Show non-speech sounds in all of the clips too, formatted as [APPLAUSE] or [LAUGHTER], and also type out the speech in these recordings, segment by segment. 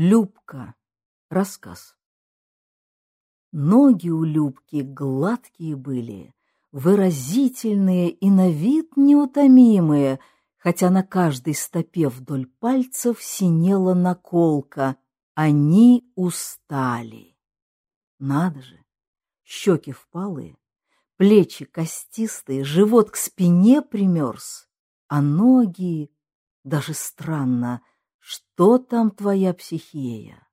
Любка. Рассказ. Ноги у Любки гладкие были, выразительные и на вид неутомимые, хотя на каждой стопе вдоль пальцев синела наколка. Они устали. Надо же, щеки впалые, плечи костистые, живот к спине примерз, а ноги... Даже странно, что там твоя психея?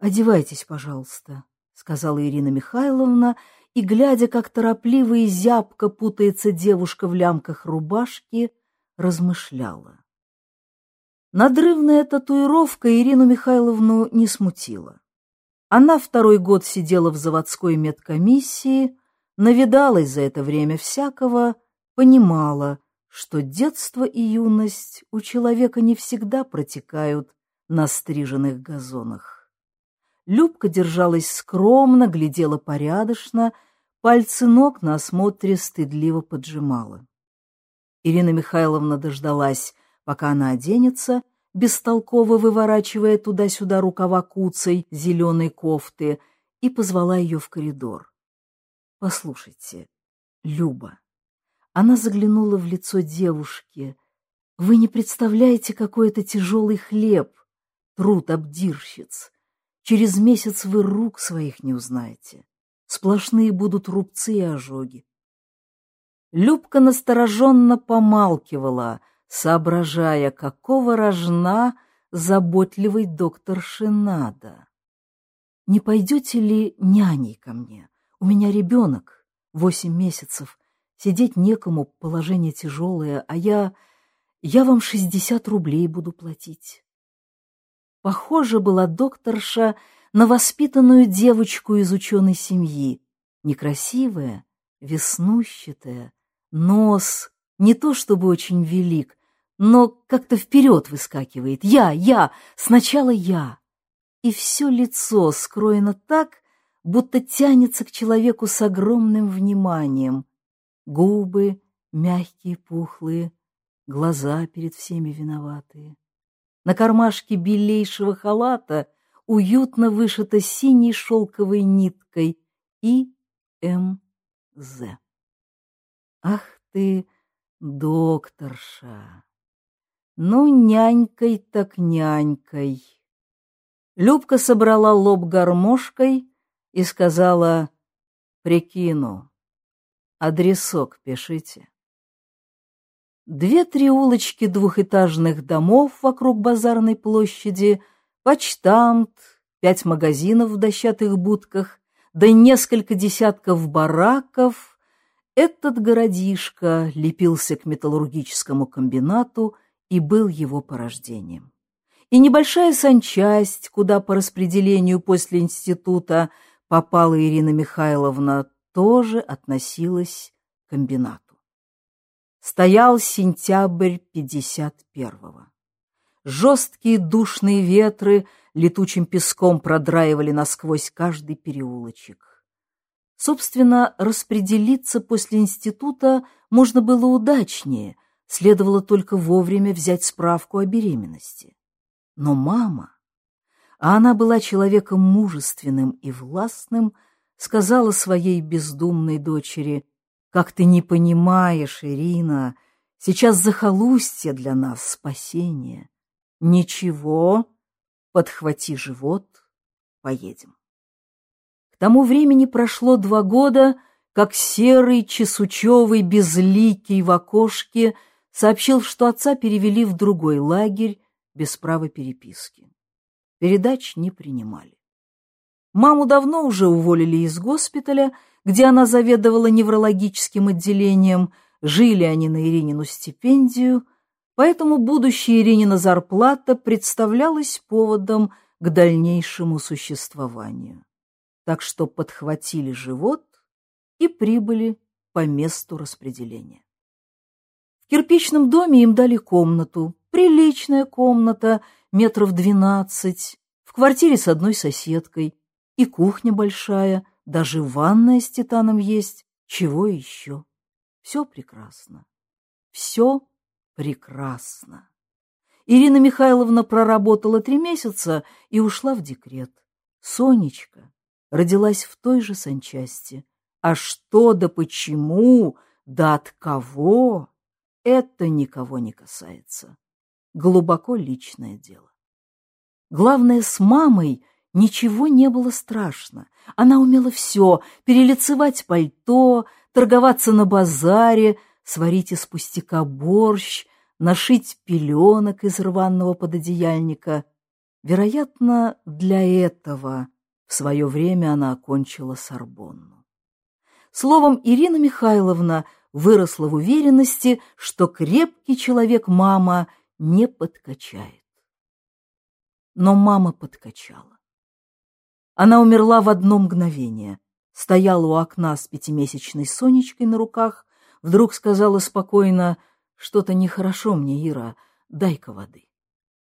«Одевайтесь, пожалуйста», — сказала Ирина Михайловна, и, глядя, как торопливо и зябко путается девушка в лямках рубашки, размышляла. Надрывная татуировка Ирину Михайловну не смутила. Она второй год сидела в заводской медкомиссии, навидалась за это время всякого, понимала, что детство и юность у человека не всегда протекают на стриженных газонах. Любка держалась скромно, глядела порядочно, пальцы ног на осмотре стыдливо поджимала. Ирина Михайловна дождалась, пока она оденется, бестолково выворачивая туда-сюда рукава куцей зеленой кофты, и позвала ее в коридор. — Послушайте, Люба, она заглянула в лицо девушки. «Вы не представляете, какой это тяжелый хлеб, труд обдирщиц. Через месяц вы рук своих не узнаете. Сплошные будут рубцы и ожоги». Любка настороженно помалкивала, соображая, какого рожна заботливый доктор Шинада. «Не пойдете ли няней ко мне? У меня ребенок, восемь месяцев» Сидеть некому, положение тяжелое, а я... я вам шестьдесят рублей буду платить. Похоже была докторша на воспитанную девочку из ученой семьи. Некрасивая, веснущатая, нос не то чтобы очень велик, но как-то вперед выскакивает. Я, я, сначала я. И все лицо скроено так, будто тянется к человеку с огромным вниманием. Губы мягкие, пухлые, глаза перед всеми виноватые. На кармашке белейшего халата уютно вышито синей шелковой ниткой И. М. З. Ах ты, докторша! Ну, нянькой так нянькой. Любка собрала лоб гармошкой и сказала «Прикину, Адресок пишите. Две-три улочки двухэтажных домов вокруг базарной площади, почтамт, пять магазинов в дощатых будках, да несколько десятков бараков. Этот городишко лепился к металлургическому комбинату и был его порождением. И небольшая санчасть, куда по распределению после института попала Ирина Михайловна, тоже относилась к комбинату. Стоял сентябрь 51-го. Жесткие душные ветры летучим песком продраивали насквозь каждый переулочек. Собственно, распределиться после института можно было удачнее, следовало только вовремя взять справку о беременности. Но мама, а она была человеком мужественным и властным, сказала своей бездумной дочери, «Как ты не понимаешь, Ирина, сейчас захолустье для нас спасение. Ничего, подхвати живот, поедем». К тому времени прошло два года, как серый, чесучевый, безликий в окошке сообщил, что отца перевели в другой лагерь без права переписки. Передач не принимали. Маму давно уже уволили из госпиталя, где она заведовала неврологическим отделением, жили они на Иринину стипендию, поэтому будущая Иринина зарплата представлялась поводом к дальнейшему существованию. Так что подхватили живот и прибыли по месту распределения. В кирпичном доме им дали комнату, приличная комната, метров двенадцать, в квартире с одной соседкой, и кухня большая, даже ванная с титаном есть. Чего еще? Все прекрасно. Все прекрасно. Ирина Михайловна проработала три месяца и ушла в декрет. Сонечка родилась в той же санчасти. А что да почему, да от кого, это никого не касается. Глубоко личное дело. Главное, с мамой ничего не было страшно. Она умела все — перелицевать пальто, торговаться на базаре, сварить из пустяка борщ, нашить пеленок из рваного пододеяльника. Вероятно, для этого в свое время она окончила Сорбонну. Словом, Ирина Михайловна выросла в уверенности, что крепкий человек мама не подкачает. Но мама подкачала. Она умерла в одно мгновение. Стояла у окна с пятимесячной Сонечкой на руках, вдруг сказала спокойно, «Что-то нехорошо мне, Ира, дай-ка воды».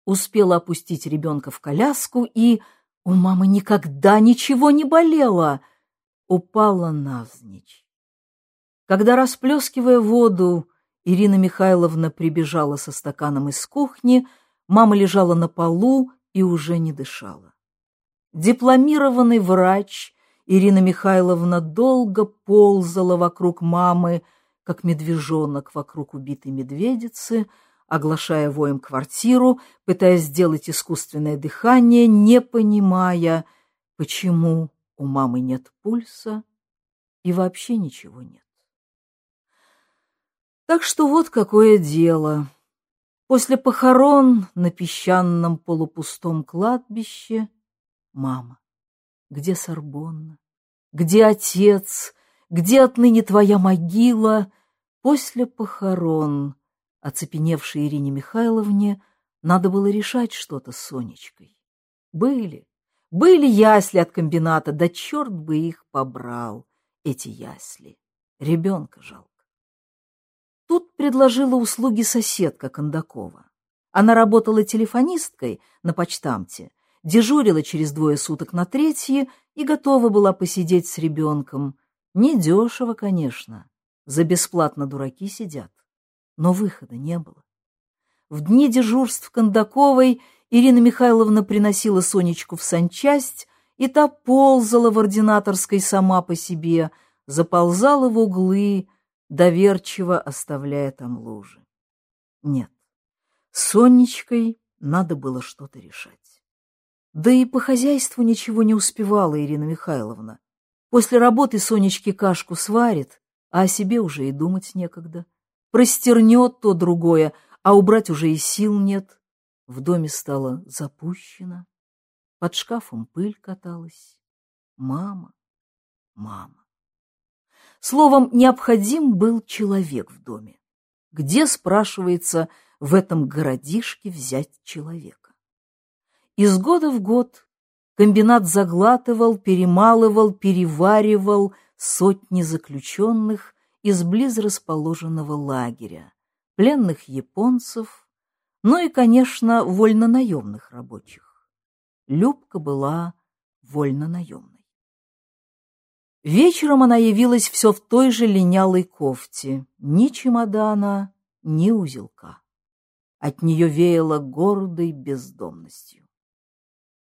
Успела опустить ребенка в коляску, и у мамы никогда ничего не болело. Упала навзничь. Когда, расплескивая воду, Ирина Михайловна прибежала со стаканом из кухни, мама лежала на полу и уже не дышала. Дипломированный врач Ирина Михайловна долго ползала вокруг мамы, как медвежонок вокруг убитой медведицы, оглашая воем квартиру, пытаясь сделать искусственное дыхание, не понимая, почему у мамы нет пульса и вообще ничего нет. Так что вот какое дело. После похорон на песчаном полупустом кладбище мама. Где Сорбонна? Где отец? Где отныне твоя могила? После похорон, оцепеневшей Ирине Михайловне, надо было решать что-то с Сонечкой. Были, были ясли от комбината, да черт бы их побрал, эти ясли. Ребенка жалко. Тут предложила услуги соседка Кондакова. Она работала телефонисткой на почтамте, дежурила через двое суток на третье и готова была посидеть с ребенком. Недешево, конечно, за бесплатно дураки сидят, но выхода не было. В дни дежурств Кондаковой Ирина Михайловна приносила Сонечку в санчасть, и та ползала в ординаторской сама по себе, заползала в углы, доверчиво оставляя там лужи. Нет, с Сонечкой надо было что-то решать. Да и по хозяйству ничего не успевала Ирина Михайловна. После работы Сонечке кашку сварит, а о себе уже и думать некогда. Простернет то другое, а убрать уже и сил нет. В доме стало запущено. Под шкафом пыль каталась. Мама, мама. Словом, необходим был человек в доме. Где, спрашивается, в этом городишке взять человека? Из года в год комбинат заглатывал, перемалывал, переваривал сотни заключенных из близ расположенного лагеря, пленных японцев, ну и, конечно, вольнонаемных рабочих. Любка была вольнонаемной. Вечером она явилась все в той же линялой кофте, ни чемодана, ни узелка. От нее веяло гордой бездомностью.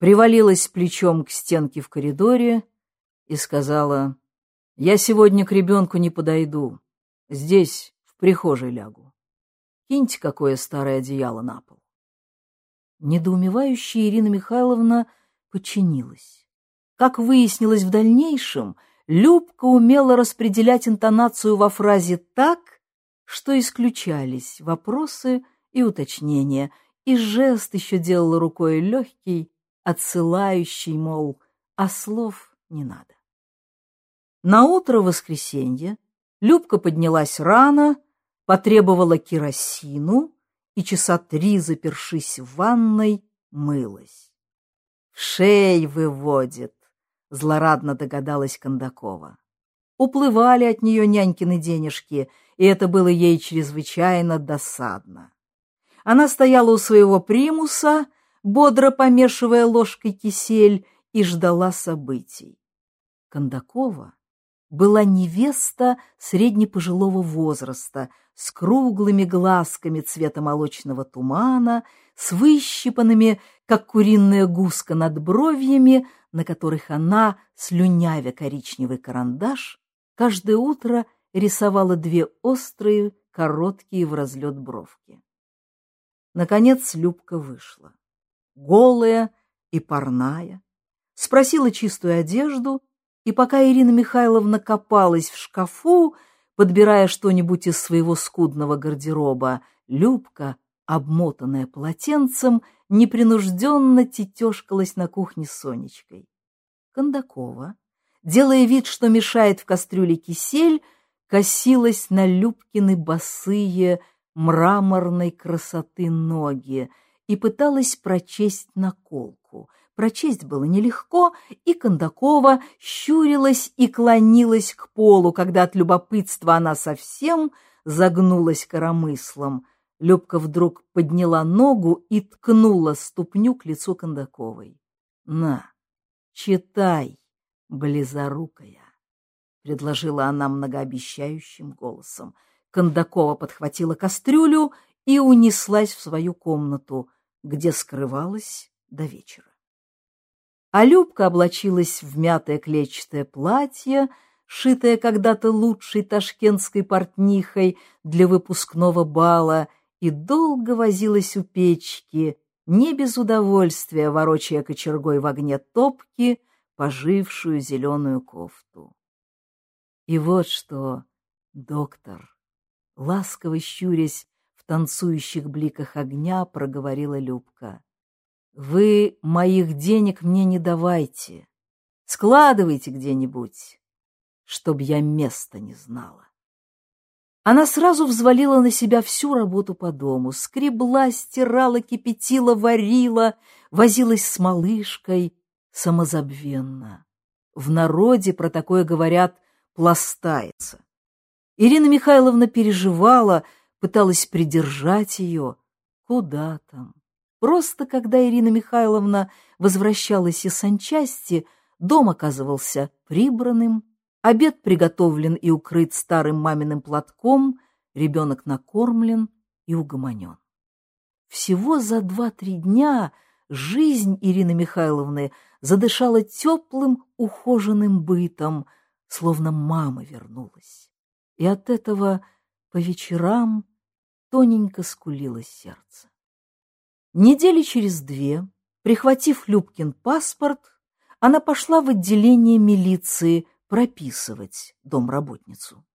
Привалилась плечом к стенке в коридоре и сказала, «Я сегодня к ребенку не подойду, здесь, в прихожей лягу. Киньте какое старое одеяло на пол». Недоумевающая Ирина Михайловна подчинилась. Как выяснилось в дальнейшем, — Любка умела распределять интонацию во фразе так, что исключались вопросы и уточнения, и жест еще делала рукой легкий, отсылающий, мол, а слов не надо. На утро воскресенья Любка поднялась рано, потребовала керосину и часа три, запершись в ванной, мылась. В шей выводит, злорадно догадалась Кондакова. Уплывали от нее нянькины денежки, и это было ей чрезвычайно досадно. Она стояла у своего примуса, бодро помешивая ложкой кисель, и ждала событий. Кондакова была невеста среднепожилого возраста, с круглыми глазками цвета молочного тумана, с выщипанными, как куриная гуска над бровьями, на которых она, слюнявя коричневый карандаш, каждое утро рисовала две острые, короткие в разлет бровки. Наконец Любка вышла. Голая и парная, спросила чистую одежду, и пока Ирина Михайловна копалась в шкафу, подбирая что-нибудь из своего скудного гардероба, Любка, обмотанная полотенцем, непринужденно тетешкалась на кухне с Сонечкой. Кондакова, делая вид, что мешает в кастрюле кисель, косилась на Любкины босые, мраморной красоты ноги и пыталась прочесть наколку. Прочесть было нелегко, и Кондакова щурилась и клонилась к полу, когда от любопытства она совсем загнулась коромыслом. Любка вдруг подняла ногу и ткнула ступню к лицу Кондаковой. — На, читай, близорукая, — предложила она многообещающим голосом. Кондакова подхватила кастрюлю и унеслась в свою комнату, где скрывалась до вечера. А Любка облачилась в мятое клетчатое платье, шитое когда-то лучшей ташкентской портнихой для выпускного бала, и долго возилась у печки, не без удовольствия ворочая кочергой в огне топки, пожившую зеленую кофту. И вот что, доктор, ласково щурясь в танцующих бликах огня, проговорила Любка. Вы моих денег мне не давайте. Складывайте где-нибудь, чтоб я места не знала. Она сразу взвалила на себя всю работу по дому, скребла, стирала, кипятила, варила, возилась с малышкой самозабвенно. В народе про такое говорят «пластается». Ирина Михайловна переживала, пыталась придержать ее. Куда там? Просто когда Ирина Михайловна возвращалась из санчасти, дом оказывался прибранным, обед приготовлен и укрыт старым маминым платком, ребенок накормлен и угомонен. Всего за два-три дня жизнь Ирины Михайловны задышала теплым, ухоженным бытом, словно мама вернулась. И от этого по вечерам тоненько скулило сердце. Недели через две, прихватив Любкин паспорт, она пошла в отделение милиции прописывать домработницу.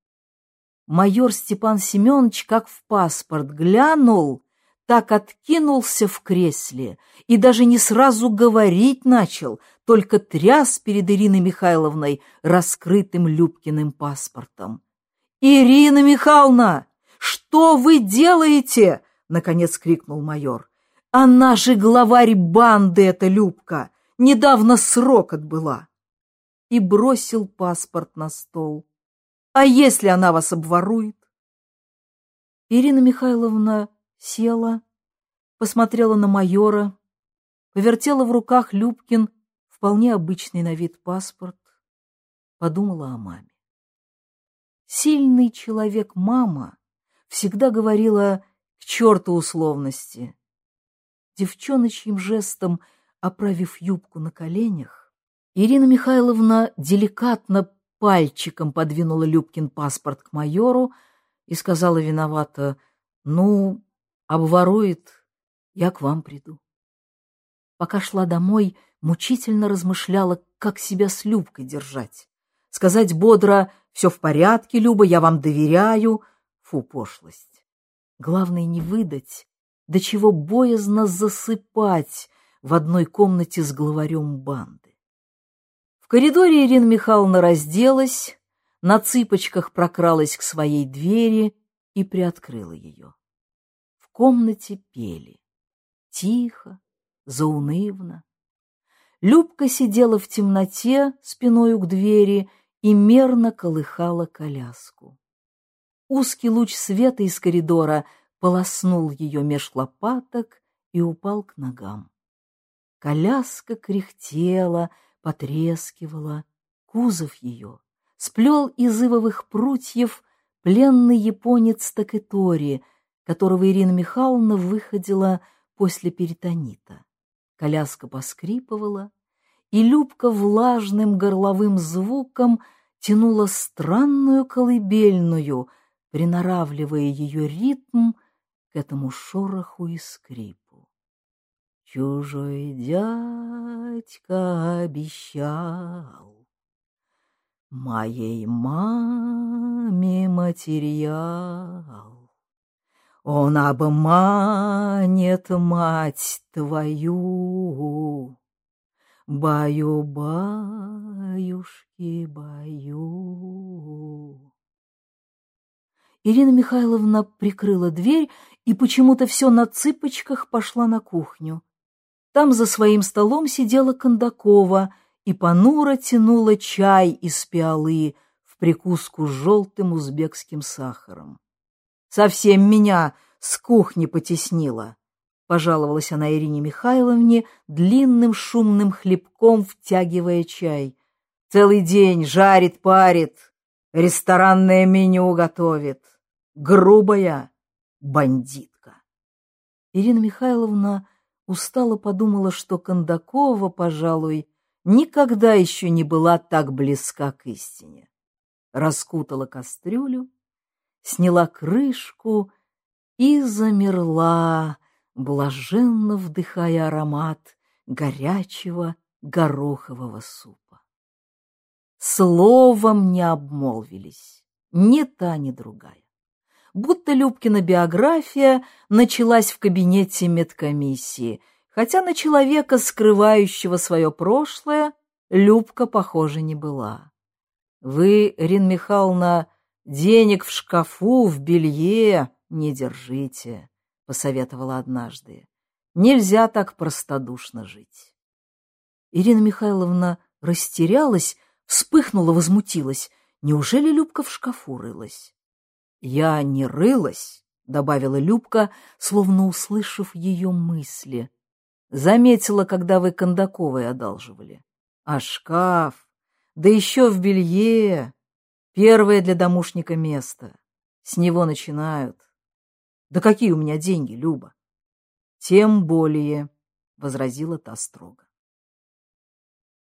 Майор Степан Семенович как в паспорт глянул, так откинулся в кресле и даже не сразу говорить начал, только тряс перед Ириной Михайловной раскрытым Любкиным паспортом. «Ирина Михайловна, что вы делаете?» — наконец крикнул майор. Она же главарь банды, эта Любка, недавно срок отбыла. И бросил паспорт на стол. А если она вас обворует? Ирина Михайловна села, посмотрела на майора, повертела в руках Любкин вполне обычный на вид паспорт, подумала о маме. Сильный человек мама всегда говорила к черту условности, девчоночьим жестом оправив юбку на коленях, Ирина Михайловна деликатно пальчиком подвинула Любкин паспорт к майору и сказала виновато, «Ну, обворует, я к вам приду». Пока шла домой, мучительно размышляла, как себя с Любкой держать. Сказать бодро «Все в порядке, Люба, я вам доверяю» — фу, пошлость. Главное не выдать, до чего боязно засыпать в одной комнате с главарем банды. В коридоре Ирина Михайловна разделась, на цыпочках прокралась к своей двери и приоткрыла ее. В комнате пели. Тихо, заунывно. Любка сидела в темноте спиною к двери и мерно колыхала коляску. Узкий луч света из коридора полоснул ее меж лопаток и упал к ногам. Коляска кряхтела, потрескивала, кузов ее сплел из ивовых прутьев пленный японец Такетори, которого Ирина Михайловна выходила после перитонита. Коляска поскрипывала, и Любка влажным горловым звуком тянула странную колыбельную, приноравливая ее ритм к этому шороху и скрипу. Чужой дядька обещал моей маме материал. Он обманет мать твою, Баю, баюшки, баю. Ирина Михайловна прикрыла дверь и почему-то все на цыпочках пошла на кухню. Там за своим столом сидела Кондакова и понуро тянула чай из пиалы в прикуску с желтым узбекским сахаром. «Совсем меня с кухни потеснила!» — пожаловалась она Ирине Михайловне, длинным шумным хлебком втягивая чай. «Целый день жарит, парит, ресторанное меню готовит. Грубая бандитка». Ирина Михайловна устало подумала, что Кондакова, пожалуй, никогда еще не была так близка к истине. Раскутала кастрюлю, сняла крышку и замерла, блаженно вдыхая аромат горячего горохового супа. Словом не обмолвились ни та, ни другая. Будто Любкина биография началась в кабинете медкомиссии, хотя на человека, скрывающего свое прошлое, Любка, похоже, не была. Вы, Рин Михайловна, денег в шкафу, в белье не держите. — посоветовала однажды. «Нельзя так простодушно жить». Ирина Михайловна растерялась, вспыхнула, возмутилась. Неужели Любка в шкафу рылась? «Я не рылась», — добавила Любка, словно услышав ее мысли. «Заметила, когда вы Кондаковой одалживали. А шкаф, да еще в белье, первое для домушника место. С него начинают. Да какие у меня деньги, Люба? Тем более, — возразила та строго.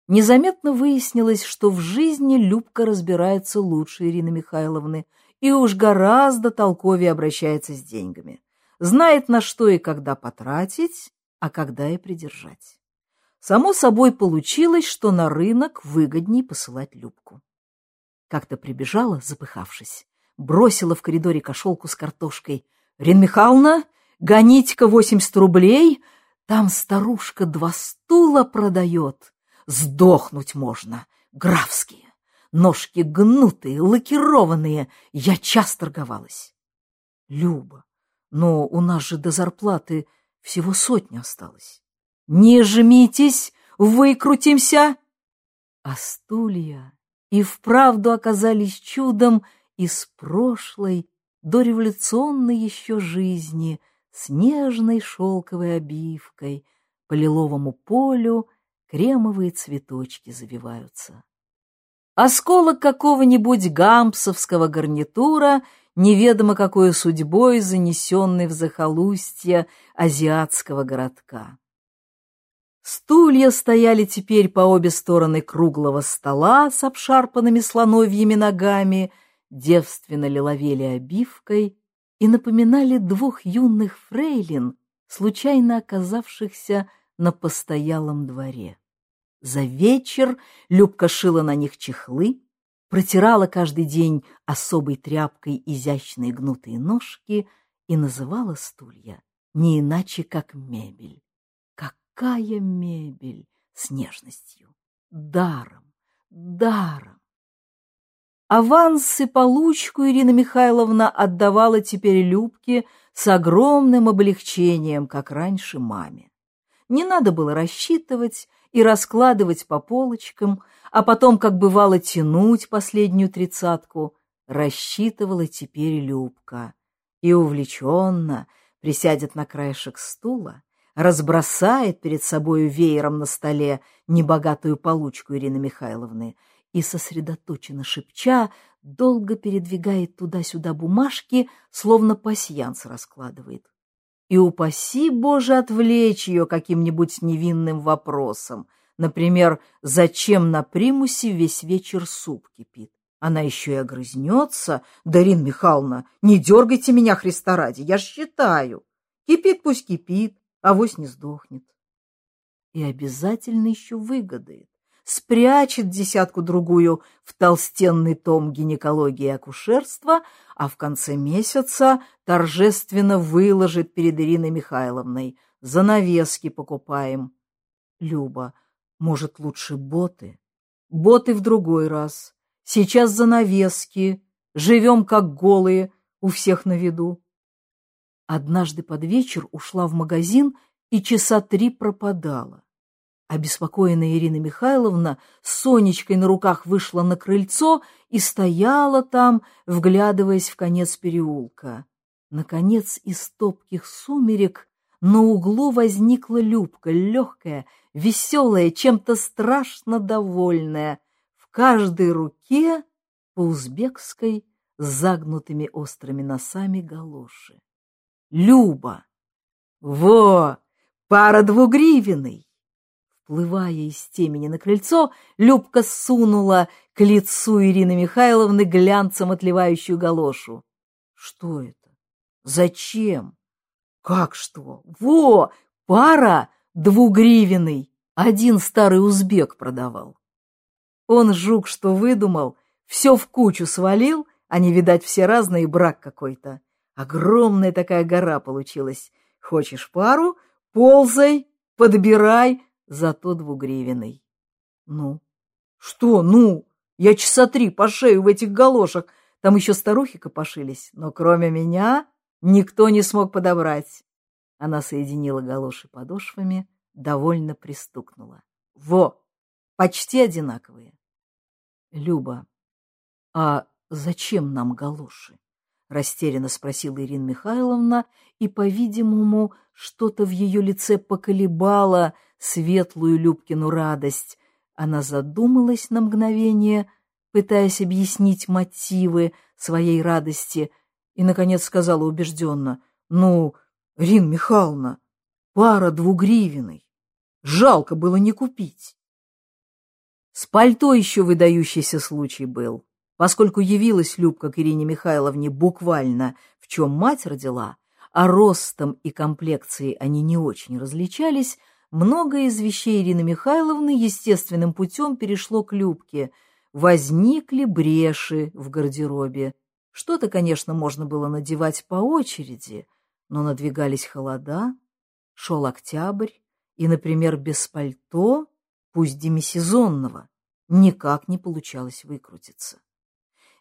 Незаметно выяснилось, что в жизни Любка разбирается лучше Ирины Михайловны и уж гораздо толковее обращается с деньгами. Знает, на что и когда потратить, а когда и придержать. Само собой получилось, что на рынок выгодней посылать Любку. Как-то прибежала, запыхавшись, бросила в коридоре кошелку с картошкой, Рин Михайловна, гоните-ка восемьдесят рублей, там старушка два стула продает. Сдохнуть можно, графские, ножки гнутые, лакированные, я час торговалась. Люба, но у нас же до зарплаты всего сотня осталось. Не жмитесь, выкрутимся. А стулья и вправду оказались чудом из прошлой дореволюционной еще жизни с нежной шелковой обивкой, по лиловому полю кремовые цветочки завиваются. Осколок какого-нибудь гампсовского гарнитура, неведомо какой судьбой занесенный в захолустье азиатского городка. Стулья стояли теперь по обе стороны круглого стола с обшарпанными слоновьими ногами — девственно лиловели обивкой и напоминали двух юных фрейлин, случайно оказавшихся на постоялом дворе. За вечер Любка шила на них чехлы, протирала каждый день особой тряпкой изящные гнутые ножки и называла стулья не иначе, как мебель. Какая мебель с нежностью! Даром, даром! Аванс и получку Ирина Михайловна отдавала теперь Любке с огромным облегчением, как раньше маме. Не надо было рассчитывать и раскладывать по полочкам, а потом, как бывало, тянуть последнюю тридцатку. Рассчитывала теперь Любка и увлеченно присядет на краешек стула, разбросает перед собою веером на столе небогатую получку Ирины Михайловны и, сосредоточенно шепча, долго передвигает туда-сюда бумажки, словно пасьянс раскладывает. И упаси Боже отвлечь ее каким-нибудь невинным вопросом. Например, зачем на примусе весь вечер суп кипит? Она еще и огрызнется. Дарин Михайловна, не дергайте меня, Христа ради, я ж считаю. Кипит пусть кипит, а вось не сдохнет. И обязательно еще выгодает. Спрячет десятку-другую в толстенный том гинекологии и акушерства, а в конце месяца торжественно выложит перед Ириной Михайловной. Занавески покупаем. Люба, может, лучше боты? Боты в другой раз. Сейчас занавески. Живем как голые, у всех на виду. Однажды под вечер ушла в магазин и часа три пропадала. Обеспокоенная Ирина Михайловна с Сонечкой на руках вышла на крыльцо и стояла там, вглядываясь в конец переулка. Наконец, из топких сумерек на углу возникла Любка, легкая, веселая, чем-то страшно довольная, в каждой руке по узбекской с загнутыми острыми носами галоши. Люба! Во! Пара двугривенный! Вплывая из темени на крыльцо, Любка сунула к лицу Ирины Михайловны глянцем отливающую галошу. Что это? Зачем? Как что? Во! Пара двугривенный! Один старый узбек продавал. Он, жук, что выдумал, все в кучу свалил, а не видать все разные, брак какой-то. Огромная такая гора получилась. Хочешь пару? Ползай, подбирай, зато двугривенный. Ну? Что ну? Я часа три по шею в этих галошах. Там еще старухи копошились, но кроме меня никто не смог подобрать. Она соединила галоши подошвами, довольно пристукнула. Во! Почти одинаковые. Люба, а зачем нам галоши? Растерянно спросила Ирина Михайловна, и, по-видимому, что-то в ее лице поколебало светлую Любкину радость. Она задумалась на мгновение, пытаясь объяснить мотивы своей радости, и, наконец, сказала убежденно, «Ну, Рин Михайловна, пара двугривенной. Жалко было не купить». С пальто еще выдающийся случай был. Поскольку явилась Любка к Ирине Михайловне буквально в чем мать родила, а ростом и комплекцией они не очень различались, многое из вещей Ирины Михайловны естественным путем перешло к Любке. Возникли бреши в гардеробе. Что-то, конечно, можно было надевать по очереди, но надвигались холода, шел октябрь, и, например, без пальто, пусть демисезонного, никак не получалось выкрутиться.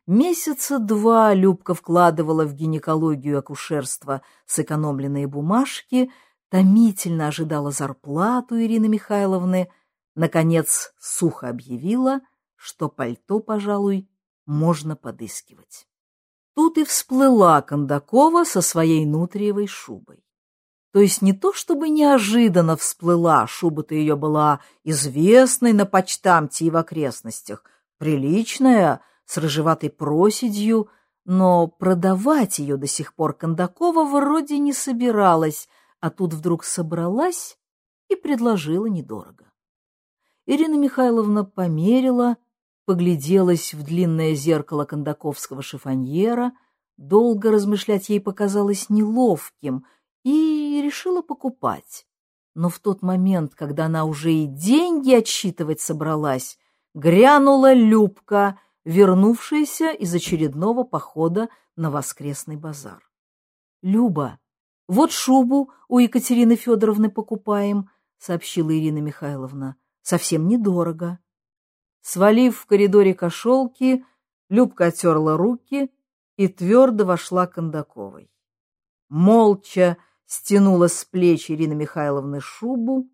Месяца два Любка вкладывала в гинекологию и акушерство сэкономленные бумажки, томительно ожидала зарплату Ирины Михайловны, наконец сухо объявила, что пальто, пожалуй, можно подыскивать. Тут и всплыла Кондакова со своей нутриевой шубой. То есть не то чтобы неожиданно всплыла, шуба-то ее была известной на почтамте и в окрестностях, приличная, с рыжеватой проседью, но продавать ее до сих пор Кондакова вроде не собиралась, а тут вдруг собралась и предложила недорого. Ирина Михайловна померила, погляделась в длинное зеркало кондаковского шифоньера, долго размышлять ей показалось неловким и решила покупать. Но в тот момент, когда она уже и деньги отсчитывать собралась, грянула Любка — вернувшаяся из очередного похода на воскресный базар. «Люба, вот шубу у Екатерины Федоровны покупаем», — сообщила Ирина Михайловна. «Совсем недорого». Свалив в коридоре кошелки, Любка оттерла руки и твердо вошла к Кондаковой. Молча стянула с плеч Ирины Михайловны шубу,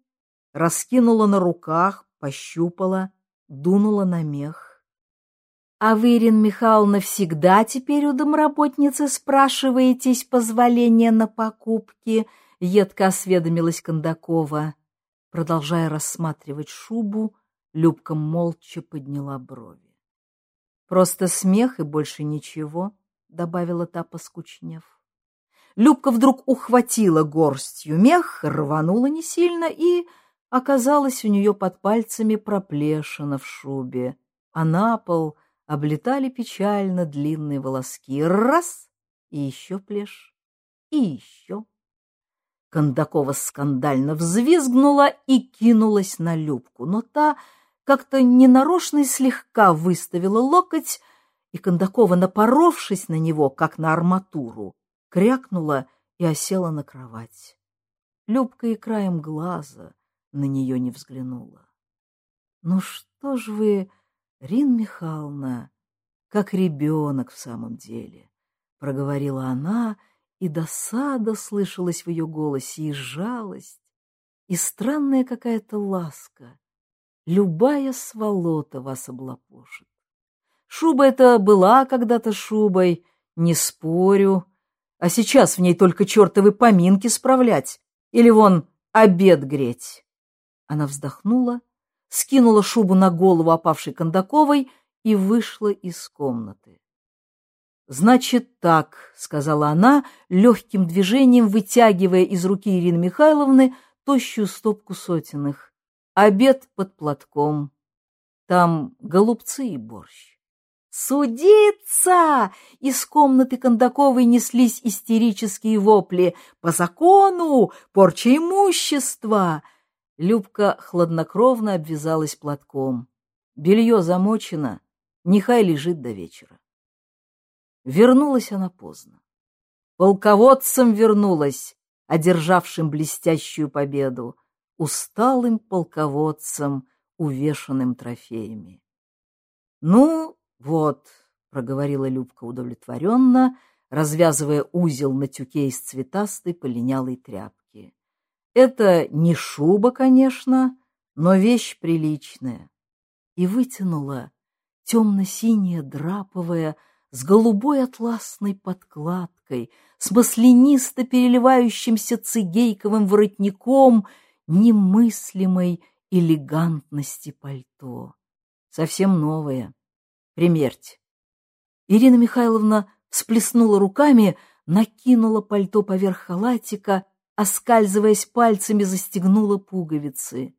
раскинула на руках, пощупала, дунула на мех. А вы, Ирина Михайловна, всегда теперь у домработницы спрашиваетесь позволения на покупки? Едко осведомилась Кондакова. Продолжая рассматривать шубу, Любка молча подняла брови. «Просто смех и больше ничего», — добавила та, поскучнев. Любка вдруг ухватила горстью мех, рванула не сильно и оказалась у нее под пальцами проплешина в шубе, а на пол облетали печально длинные волоски. Раз — и еще плешь, и еще. Кондакова скандально взвизгнула и кинулась на Любку, но та как-то ненарочно и слегка выставила локоть, и Кондакова, напоровшись на него, как на арматуру, крякнула и осела на кровать. Любка и краем глаза на нее не взглянула. — Ну что ж вы, Рин Михайловна, как ребенок в самом деле, — проговорила она, и досада слышалась в ее голосе, и жалость, и странная какая-то ласка. Любая сволота вас облапошит. Шуба эта была когда-то шубой, не спорю, а сейчас в ней только чертовы поминки справлять или вон обед греть. Она вздохнула, скинула шубу на голову опавшей Кондаковой и вышла из комнаты. «Значит так», — сказала она, легким движением вытягивая из руки Ирины Михайловны тощую стопку сотенных. «Обед под платком. Там голубцы и борщ». «Судиться!» Из комнаты Кондаковой неслись истерические вопли. «По закону! Порча имущества!» Любка хладнокровно обвязалась платком. Белье замочено, нехай лежит до вечера. Вернулась она поздно. Полководцем вернулась, одержавшим блестящую победу, усталым полководцем, увешанным трофеями. Ну, вот, проговорила Любка удовлетворенно, развязывая узел на тюке из цветастой полинялой тряпки. Это не шуба, конечно, но вещь приличная. И вытянула темно-синее драповое с голубой атласной подкладкой, с маслянисто переливающимся цигейковым воротником немыслимой элегантности пальто. Совсем новое Примерьте. Ирина Михайловна всплеснула руками, накинула пальто поверх халатика, оскальзываясь пальцами, застегнула пуговицы.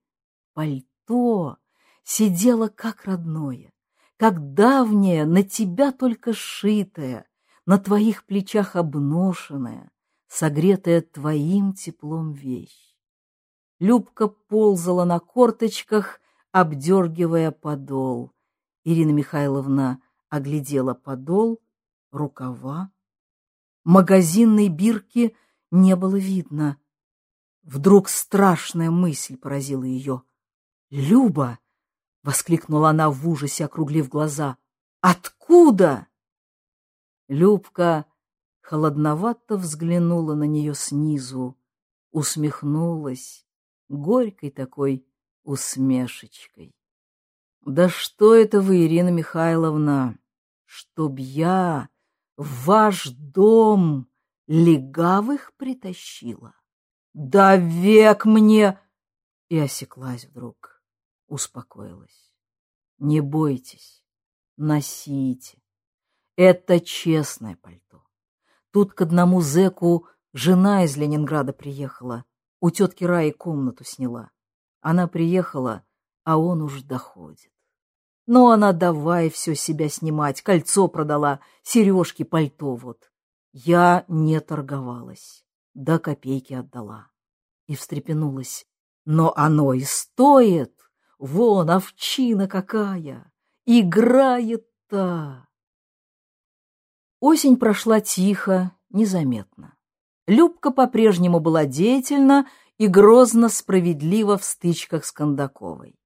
Пальто сидело как родное, как давнее, на тебя только сшитое, на твоих плечах обношенная, согретая твоим теплом вещь. Любка ползала на корточках, обдергивая подол. Ирина Михайловна оглядела подол, рукава. Магазинной бирки не было видно. Вдруг страшная мысль поразила ее. «Люба!» — воскликнула она в ужасе, округлив глаза. «Откуда?» Любка холодновато взглянула на нее снизу, усмехнулась горькой такой усмешечкой. Да что это вы, Ирина Михайловна, чтоб я в ваш дом легавых притащила? Да век мне! И осеклась вдруг, успокоилась. Не бойтесь, носите. Это честное пальто. Тут к одному зэку жена из Ленинграда приехала, у тетки Раи комнату сняла. Она приехала, а он уж доходит. Но она давай все себя снимать, кольцо продала, сережки, пальто вот. Я не торговалась, до копейки отдала. И встрепенулась. Но оно и стоит. Вон, овчина какая! Играет-то! Осень прошла тихо, незаметно. Любка по-прежнему была деятельна и грозно справедлива в стычках с Кондаковой.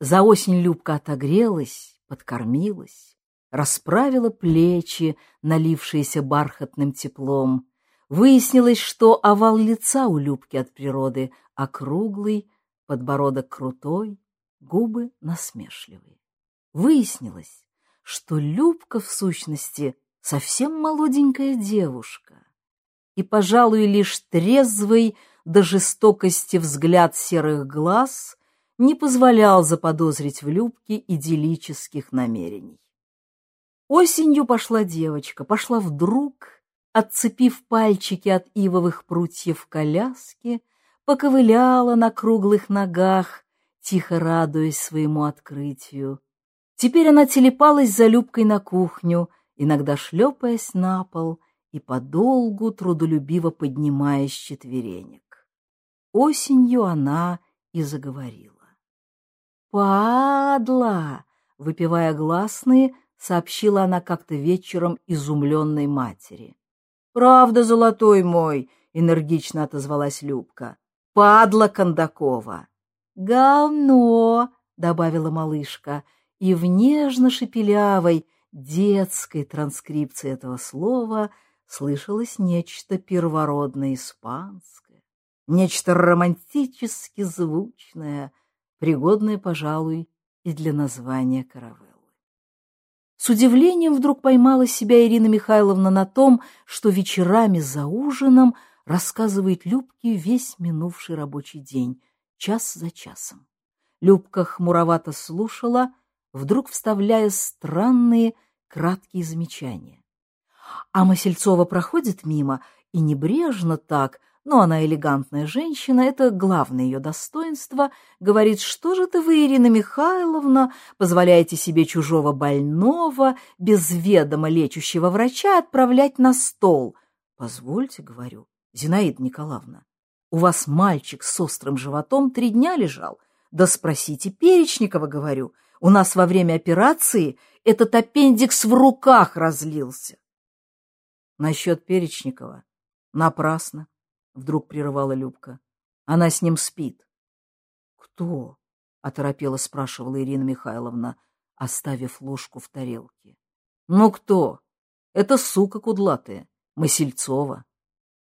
За осень Любка отогрелась, подкормилась, расправила плечи, налившиеся бархатным теплом. Выяснилось, что овал лица у Любки от природы округлый, подбородок крутой, губы насмешливые. Выяснилось, что Любка, в сущности, совсем молоденькая девушка, и, пожалуй, лишь трезвый до жестокости взгляд серых глаз не позволял заподозрить в Любке идиллических намерений. Осенью пошла девочка, пошла вдруг отцепив пальчики от ивовых прутьев коляски, поковыляла на круглых ногах, тихо радуясь своему открытию. Теперь она телепалась за Любкой на кухню, иногда шлепаясь на пол и подолгу трудолюбиво поднимаясь четверенек. Осенью она и заговорила. «Падла!» — выпивая гласные, сообщила она как-то вечером изумленной матери. «Правда, золотой мой!» — энергично отозвалась Любка. «Падла Кондакова!» «Говно!» — добавила малышка, и в нежно-шепелявой детской транскрипции этого слова слышалось нечто первородное испанское, нечто романтически звучное, пригодное, пожалуй, и для названия каравеллы. С удивлением вдруг поймала себя Ирина Михайловна на том, что вечерами за ужином рассказывает Любке весь минувший рабочий день, час за часом. Любка хмуровато слушала, вдруг вставляя странные краткие замечания. А Масельцова проходит мимо и небрежно так, но она элегантная женщина, это главное ее достоинство, говорит, что же ты вы, Ирина Михайловна, позволяете себе чужого больного, без ведома лечущего врача отправлять на стол. Позвольте, говорю, Зинаида Николаевна, у вас мальчик с острым животом три дня лежал. Да спросите Перечникова, говорю, у нас во время операции этот аппендикс в руках разлился. Насчет Перечникова напрасно. — вдруг прерывала Любка. «Она с ним спит». «Кто?» — оторопела спрашивала Ирина Михайловна, оставив ложку в тарелке. «Ну кто? Это сука кудлатая, Масельцова».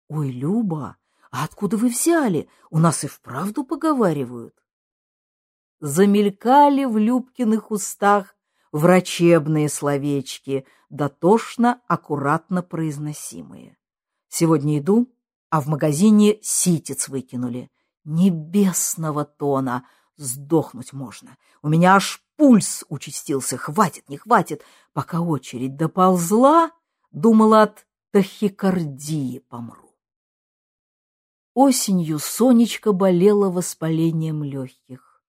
«Ой, Люба, а откуда вы взяли? У нас и вправду поговаривают». Замелькали в Любкиных устах врачебные словечки, дотошно, аккуратно произносимые. «Сегодня иду, а в магазине ситец выкинули. Небесного тона! Сдохнуть можно. У меня аж пульс участился. Хватит, не хватит. Пока очередь доползла, думала, от тахикардии помру. Осенью Сонечка болела воспалением легких.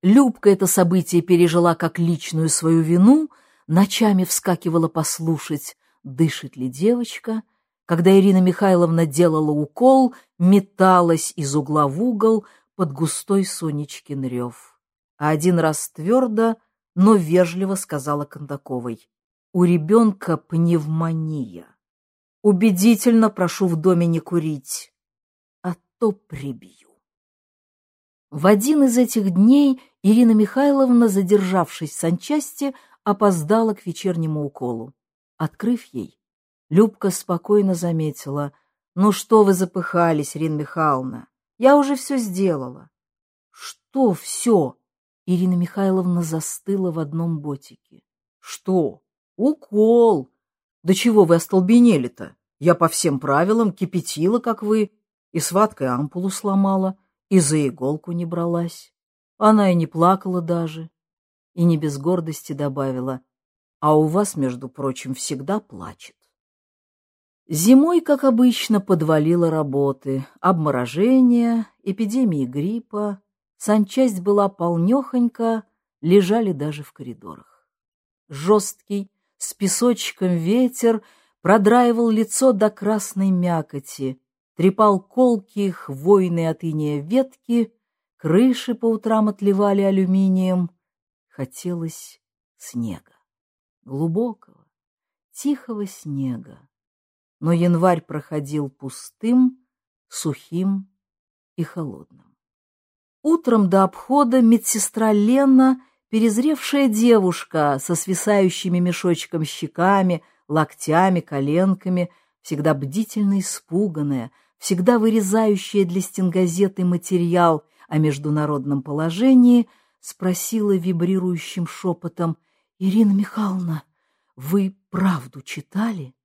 Любка это событие пережила как личную свою вину, ночами вскакивала послушать, дышит ли девочка — когда Ирина Михайловна делала укол, металась из угла в угол под густой Сонечкин рев. А один раз твердо, но вежливо сказала Кондаковой. «У ребенка пневмония. Убедительно прошу в доме не курить, а то прибью». В один из этих дней Ирина Михайловна, задержавшись в санчасти, опоздала к вечернему уколу. Открыв ей, Любка спокойно заметила. «Ну что вы запыхались, Ирина Михайловна? Я уже все сделала». «Что все?» Ирина Михайловна застыла в одном ботике. «Что? Укол! Да чего вы остолбенели-то? Я по всем правилам кипятила, как вы, и с ваткой ампулу сломала, и за иголку не бралась. Она и не плакала даже, и не без гордости добавила, а у вас, между прочим, всегда плачет. Зимой, как обычно, подвалило работы, обморожения, эпидемии гриппа. Санчасть была полнехонька, лежали даже в коридорах. Жесткий, с песочком ветер продраивал лицо до красной мякоти, трепал колкие хвойные от иния ветки, крыши по утрам отливали алюминием. Хотелось снега, глубокого, тихого снега но январь проходил пустым, сухим и холодным. Утром до обхода медсестра Лена, перезревшая девушка со свисающими мешочком щеками, локтями, коленками, всегда бдительно испуганная, всегда вырезающая для стенгазеты материал о международном положении, спросила вибрирующим шепотом, «Ирина Михайловна, вы правду читали?»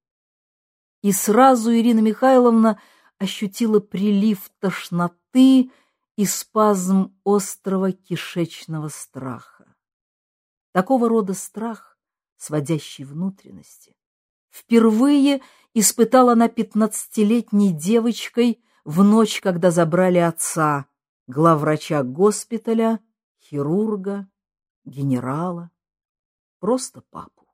И сразу Ирина Михайловна ощутила прилив тошноты и спазм острого кишечного страха. Такого рода страх, сводящий внутренности, Впервые испытала она пятнадцатилетней девочкой в ночь, когда забрали отца, главврача госпиталя, хирурга, генерала, просто папу.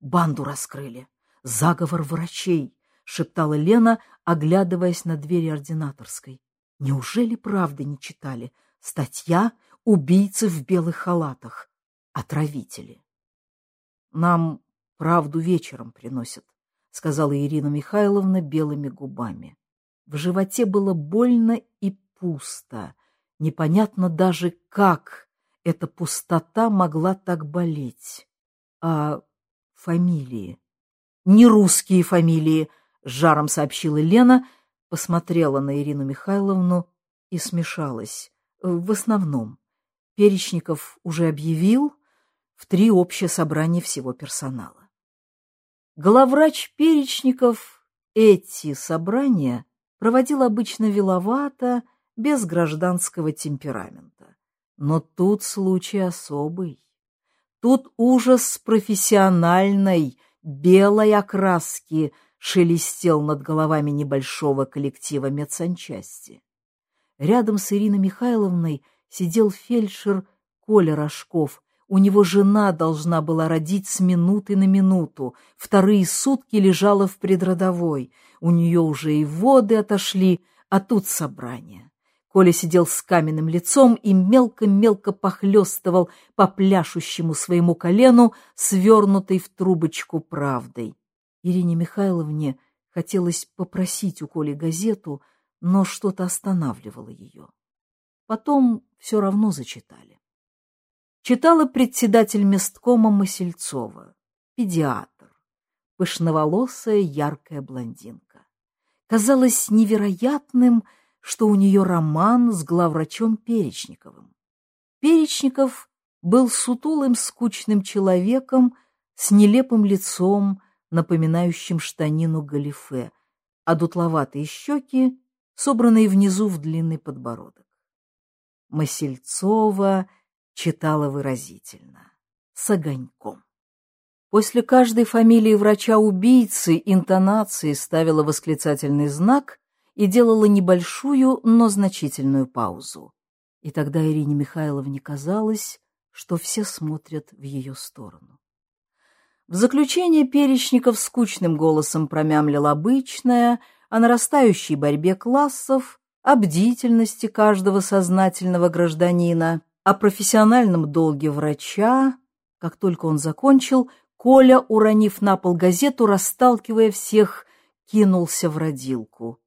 Банду раскрыли, заговор врачей, шептала Лена, оглядываясь на двери ординаторской. Неужели правды не читали? Статья «Убийцы в белых халатах». Отравители. Нам правду вечером приносят, сказала Ирина Михайловна белыми губами. В животе было больно и пусто. Непонятно даже, как эта пустота могла так болеть. А фамилии? Не русские фамилии, — жаром сообщила Лена, посмотрела на Ирину Михайловну и смешалась. В основном. Перечников уже объявил в три общее собрания всего персонала. Главврач Перечников эти собрания проводил обычно виловато, без гражданского темперамента. Но тут случай особый. Тут ужас профессиональной, белой окраски шелестел над головами небольшого коллектива медсанчасти. Рядом с Ириной Михайловной сидел фельдшер Коля Рожков. У него жена должна была родить с минуты на минуту. Вторые сутки лежала в предродовой. У нее уже и воды отошли, а тут собрание. Коля сидел с каменным лицом и мелко-мелко похлестывал по пляшущему своему колену, свернутой в трубочку правдой. Ирине Михайловне хотелось попросить у Коли газету, но что-то останавливало ее. Потом все равно зачитали. Читала председатель месткома Масельцова, педиатр, пышноволосая яркая блондинка. Казалось невероятным, что у нее роман с главврачом Перечниковым. Перечников был сутулым, скучным человеком с нелепым лицом, напоминающим штанину галифе, а дутловатые щеки, собранные внизу в длинный подбородок. Масельцова читала выразительно, с огоньком. После каждой фамилии врача-убийцы интонации ставила восклицательный знак и делала небольшую, но значительную паузу. И тогда Ирине Михайловне казалось, что все смотрят в ее сторону. В заключение Перечников скучным голосом промямлил обычное о нарастающей борьбе классов, о бдительности каждого сознательного гражданина, о профессиональном долге врача. Как только он закончил, Коля, уронив на пол газету, расталкивая всех, кинулся в родилку.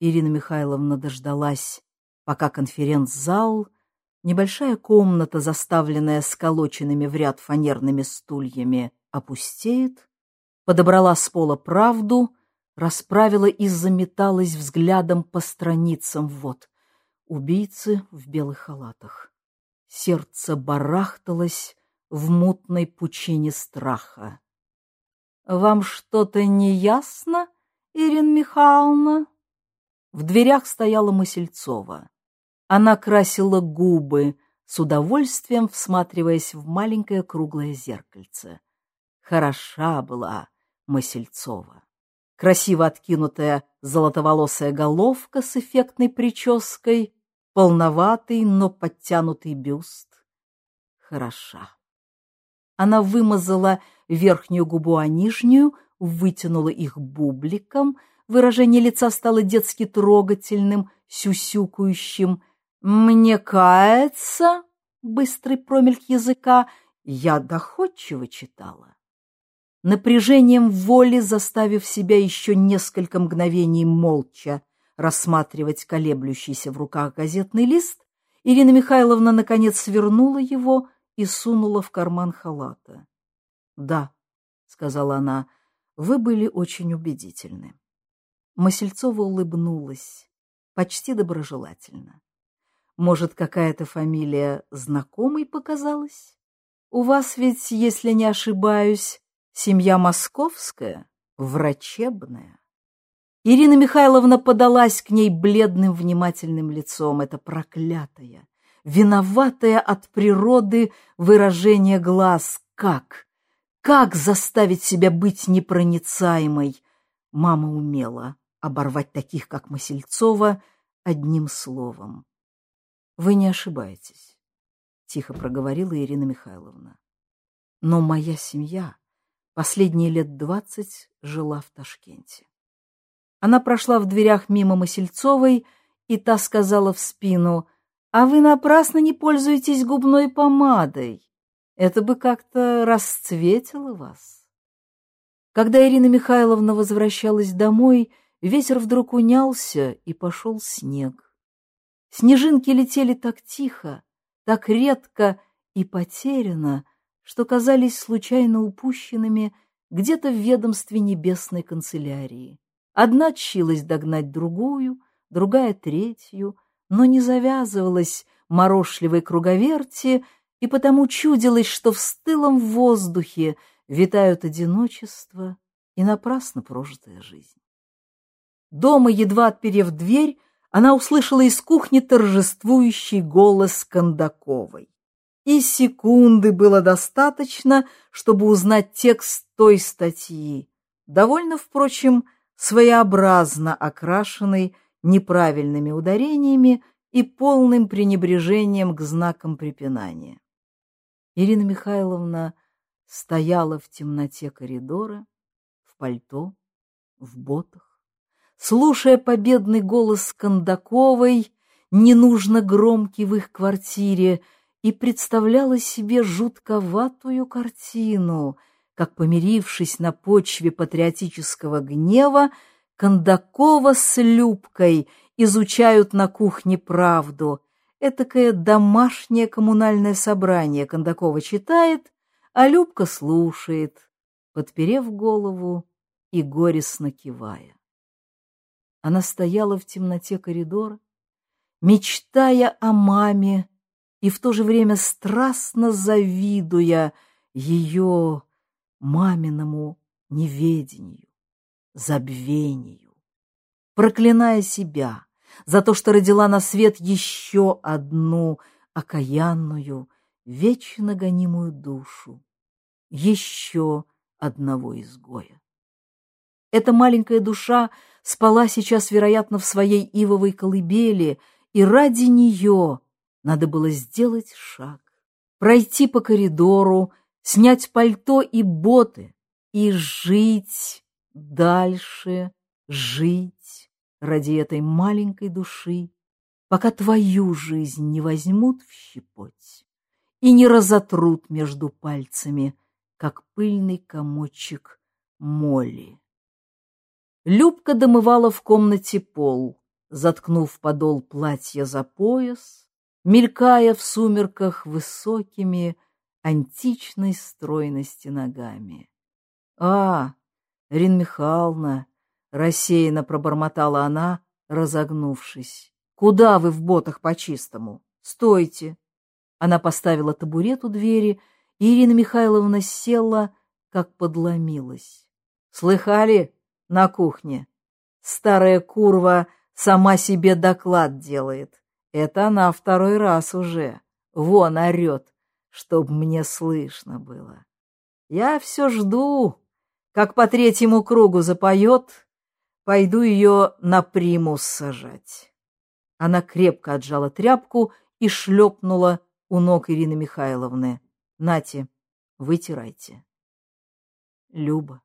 Ирина Михайловна дождалась, пока конференц-зал, небольшая комната, заставленная сколоченными в ряд фанерными стульями, опустеет, подобрала с пола правду, расправила и заметалась взглядом по страницам вот. Убийцы в белых халатах. Сердце барахталось в мутной пучине страха. — Вам что-то не ясно, Ирина Михайловна? В дверях стояла Масельцова. Она красила губы, с удовольствием всматриваясь в маленькое круглое зеркальце. Хороша была Масельцова. Красиво откинутая золотоволосая головка с эффектной прической, полноватый, но подтянутый бюст. Хороша. Она вымазала верхнюю губу, а нижнюю вытянула их бубликом, Выражение лица стало детски трогательным, сюсюкающим. «Мне кается», — быстрый промельк языка, — «я доходчиво читала». Напряжением воли, заставив себя еще несколько мгновений молча рассматривать колеблющийся в руках газетный лист, Ирина Михайловна наконец свернула его и сунула в карман халата. «Да», — сказала она, — «вы были очень убедительны». Масельцова улыбнулась, почти доброжелательно. Может, какая-то фамилия знакомой показалась? У вас ведь, если не ошибаюсь, семья московская, врачебная. Ирина Михайловна подалась к ней бледным внимательным лицом. Это проклятое, виноватое от природы выражение глаз. Как? Как заставить себя быть непроницаемой? Мама умела оборвать таких, как Масельцова, одним словом. Вы не ошибаетесь, тихо проговорила Ирина Михайловна. Но моя семья последние лет двадцать жила в Ташкенте. Она прошла в дверях мимо Масельцовой, и та сказала в спину, «А вы напрасно не пользуетесь губной помадой. Это бы как-то расцветило вас». Когда Ирина Михайловна возвращалась домой, ветер вдруг унялся, и пошел снег. Снежинки летели так тихо, так редко и потеряно, что казались случайно упущенными где-то в ведомстве небесной канцелярии. Одна тщилась догнать другую, другая — третью, но не завязывалась морошливой круговерти, и потому чудилось, что в стылом воздухе витают одиночество и напрасно прожитая жизнь. Дома, едва отперев дверь, она услышала из кухни торжествующий голос Кондаковой. И секунды было достаточно, чтобы узнать текст той статьи, довольно, впрочем, своеобразно окрашенный неправильными ударениями и полным пренебрежением к знакам препинания. Ирина Михайловна стояла в темноте коридора, в пальто, в ботах, слушая победный голос Кондаковой, не нужно громкий в их квартире, и представляла себе жутковатую картину — как, помирившись на почве патриотического гнева, Кондакова с Любкой изучают на кухне правду. Этакое домашнее коммунальное собрание Кондакова читает, а Любка слушает, подперев голову и горестно кивая. Она стояла в темноте коридора, мечтая о маме и в то же время страстно завидуя ее маминому неведению, забвению, проклиная себя за то, что родила на свет еще одну окаянную, вечно гонимую душу, еще одного изгоя. Эта маленькая душа спала сейчас, вероятно, в своей ивовой колыбели, и ради нее надо было сделать шаг, пройти по коридору, снять пальто и боты и жить дальше, жить ради этой маленькой души, пока твою жизнь не возьмут в щепоть и не разотрут между пальцами, как пыльный комочек моли. Любка домывала в комнате пол, заткнув подол платья за пояс, мелькая в сумерках высокими, античной стройности ногами. «А, Рин Михайловна!» — рассеянно пробормотала она, разогнувшись. «Куда вы в ботах по-чистому? Стойте!» Она поставила табурет у двери, и Ирина Михайловна села, как подломилась. «Слыхали? На кухне. Старая курва сама себе доклад делает. Это она второй раз уже. Вон орет чтоб мне слышно было. Я все жду, как по третьему кругу запоет, пойду ее на примус сажать. Она крепко отжала тряпку и шлепнула у ног Ирины Михайловны. Нате, вытирайте. Люба,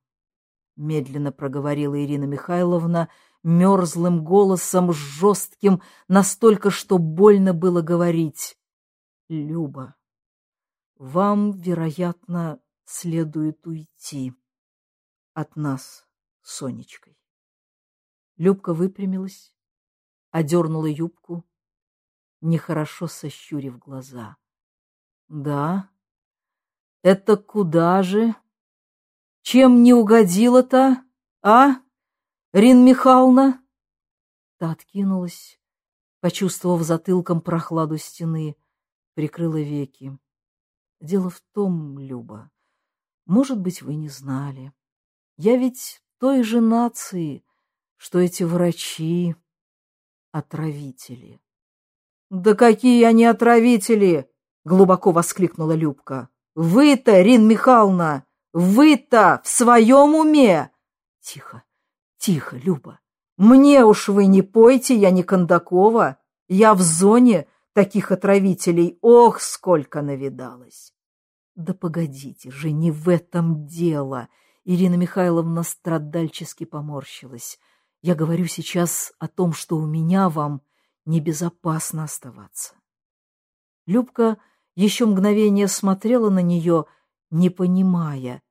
медленно проговорила Ирина Михайловна, мерзлым голосом, жестким, настолько, что больно было говорить. Люба, вам, вероятно, следует уйти от нас Сонечкой. Любка выпрямилась, одернула юбку, нехорошо сощурив глаза. Да, это куда же? Чем не угодила-то, а, Рин Михайловна? Та откинулась, почувствовав затылком прохладу стены, прикрыла веки. Дело в том, Люба, может быть, вы не знали. Я ведь той же нации, что эти врачи, отравители. Да какие они отравители! Глубоко воскликнула Любка. Вы-то, Рин Михайловна, Вы-то в своем уме? Тихо, тихо, Люба. Мне уж вы не пойте, я не Кондакова. Я в зоне таких отравителей, ох, сколько навидалось. Да погодите же, не в этом дело. Ирина Михайловна страдальчески поморщилась. Я говорю сейчас о том, что у меня вам небезопасно оставаться. Любка еще мгновение смотрела на нее, не понимая,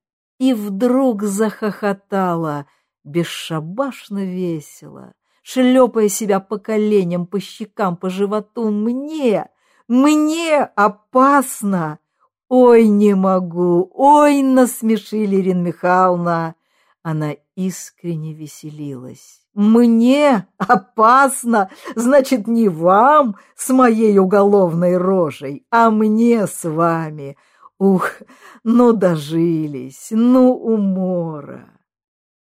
и вдруг захохотала, бесшабашно весело, шлепая себя по коленям, по щекам, по животу. «Мне! Мне опасно! Ой, не могу! Ой, насмешили, Ирина Михайловна!» Она искренне веселилась. «Мне опасно, значит, не вам с моей уголовной рожей, а мне с вами. Ух, ну дожились, ну умора!»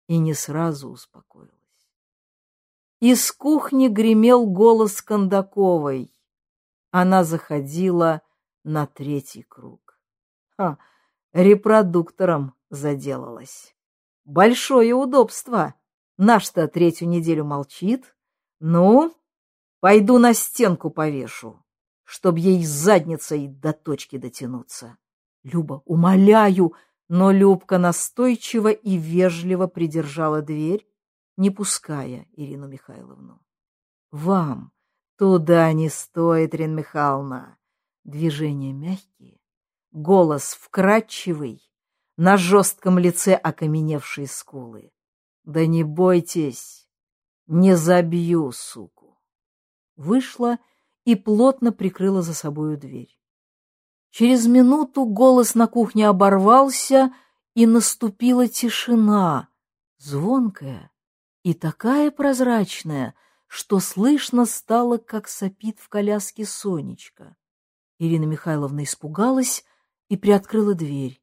И не сразу успокоилась. Из кухни гремел голос Кондаковой. Она заходила на третий круг. Ха, репродуктором заделалась. Большое удобство. Наш-то третью неделю молчит. Ну, пойду на стенку повешу, чтоб ей задницей до точки дотянуться. Люба, умоляю, но Любка настойчиво и вежливо придержала дверь, не пуская Ирину Михайловну. Вам туда не стоит, Ирина Михайловна. Движения мягкие, голос вкрадчивый, на жестком лице окаменевшие скулы. Да не бойтесь, не забью, суку. Вышла и плотно прикрыла за собою дверь. Через минуту голос на кухне оборвался, и наступила тишина, звонкая и такая прозрачная, что слышно стало, как сопит в коляске Сонечка. Ирина Михайловна испугалась и приоткрыла дверь.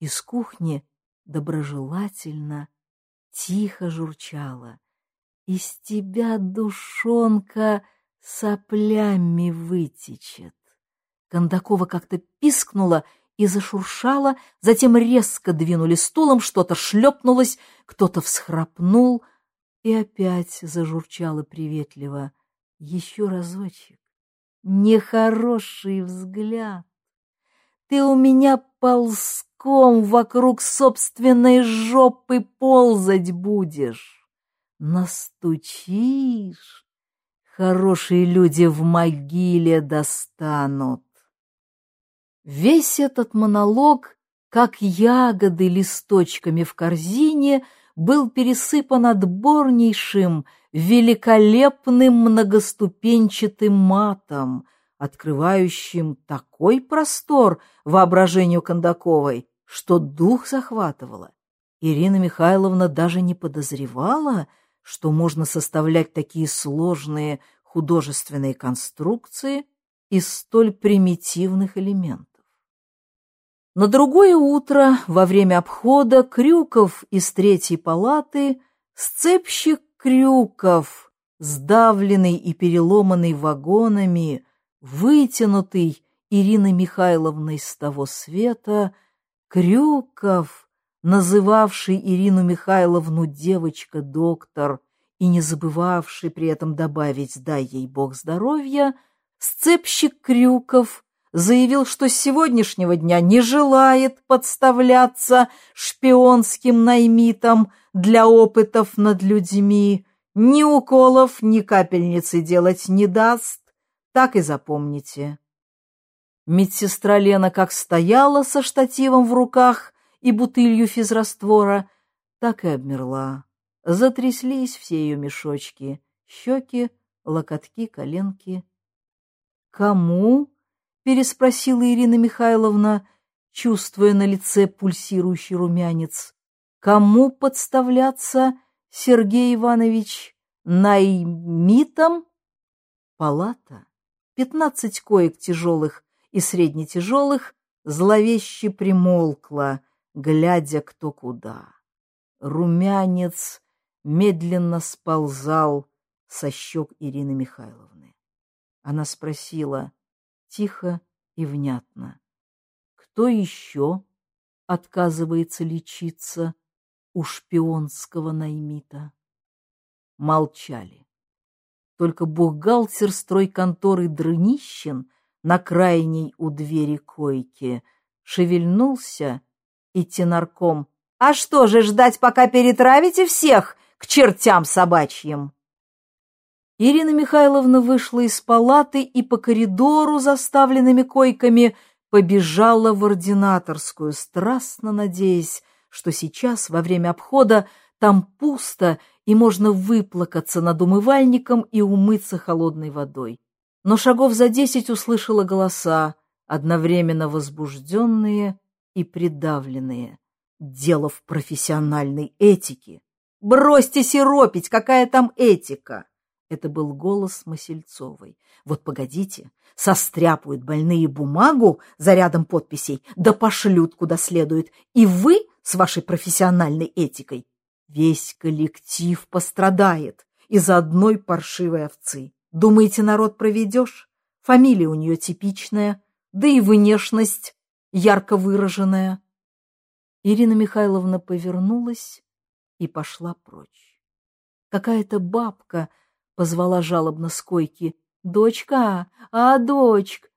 Из кухни доброжелательно, тихо журчала. Из тебя, душонка, соплями вытечет. Кондакова как-то пискнула и зашуршала, затем резко двинули стулом, что-то шлепнулось, кто-то всхрапнул и опять зажурчало приветливо. Еще разочек. Нехороший взгляд. Ты у меня ползком вокруг собственной жопы ползать будешь. Настучишь, хорошие люди в могиле достанут. Весь этот монолог, как ягоды листочками в корзине, был пересыпан отборнейшим, великолепным многоступенчатым матом, открывающим такой простор воображению Кондаковой, что дух захватывало. Ирина Михайловна даже не подозревала, что можно составлять такие сложные художественные конструкции из столь примитивных элементов. На другое утро, во время обхода, Крюков из третьей палаты, сцепщик Крюков, сдавленный и переломанный вагонами, вытянутый Ириной Михайловной с того света, Крюков, называвший Ирину Михайловну девочка-доктор и не забывавший при этом добавить «дай ей Бог здоровья», сцепщик Крюков заявил, что с сегодняшнего дня не желает подставляться шпионским наймитам для опытов над людьми, ни уколов, ни капельницы делать не даст, так и запомните. Медсестра Лена как стояла со штативом в руках и бутылью физраствора, так и обмерла. Затряслись все ее мешочки, щеки, локотки, коленки. «Кому?» — переспросила Ирина Михайловна, чувствуя на лице пульсирующий румянец. «Кому подставляться, Сергей Иванович? Наймитом?» Палата пятнадцать коек тяжелых и среднетяжелых зловеще примолкла, глядя кто куда. Румянец медленно сползал со щек Ирины Михайловны. Она спросила тихо и внятно. «Кто еще?» отказывается лечиться у шпионского наймита. Молчали. Только бухгалтер стройконторы Дрынищин на крайней у двери койки шевельнулся, и тенарком «А что же ждать, пока перетравите всех к чертям собачьим?» Ирина Михайловна вышла из палаты и по коридору, заставленными койками, побежала в ординаторскую, страстно надеясь, что сейчас, во время обхода, там пусто и можно выплакаться над умывальником и умыться холодной водой. Но шагов за десять услышала голоса, одновременно возбужденные и придавленные. Дело в профессиональной этике. «Бросьте сиропить, какая там этика!» Это был голос Масельцовой. «Вот погодите, состряпают больные бумагу за рядом подписей, да пошлют куда следует, и вы с вашей профессиональной этикой Весь коллектив пострадает из-за одной паршивой овцы. Думаете, народ проведешь? Фамилия у нее типичная, да и внешность ярко выраженная. Ирина Михайловна повернулась и пошла прочь. Какая-то бабка позвала жалобно с койки. «Дочка! А, дочка!»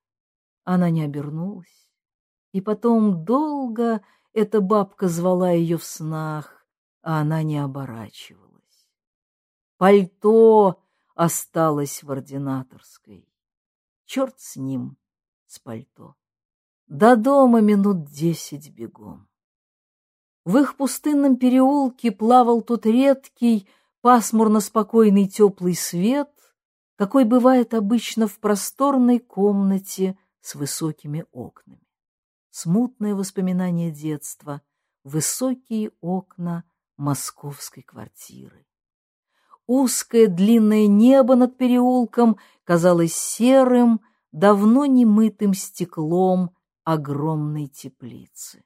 Она не обернулась. И потом долго эта бабка звала ее в снах а она не оборачивалась. Пальто осталось в ординаторской. Черт с ним, с пальто. До дома минут десять бегом. В их пустынном переулке плавал тот редкий, пасмурно-спокойный теплый свет, какой бывает обычно в просторной комнате с высокими окнами. Смутное воспоминание детства, высокие окна московской квартиры. Узкое длинное небо над переулком казалось серым, давно немытым стеклом огромной теплицы.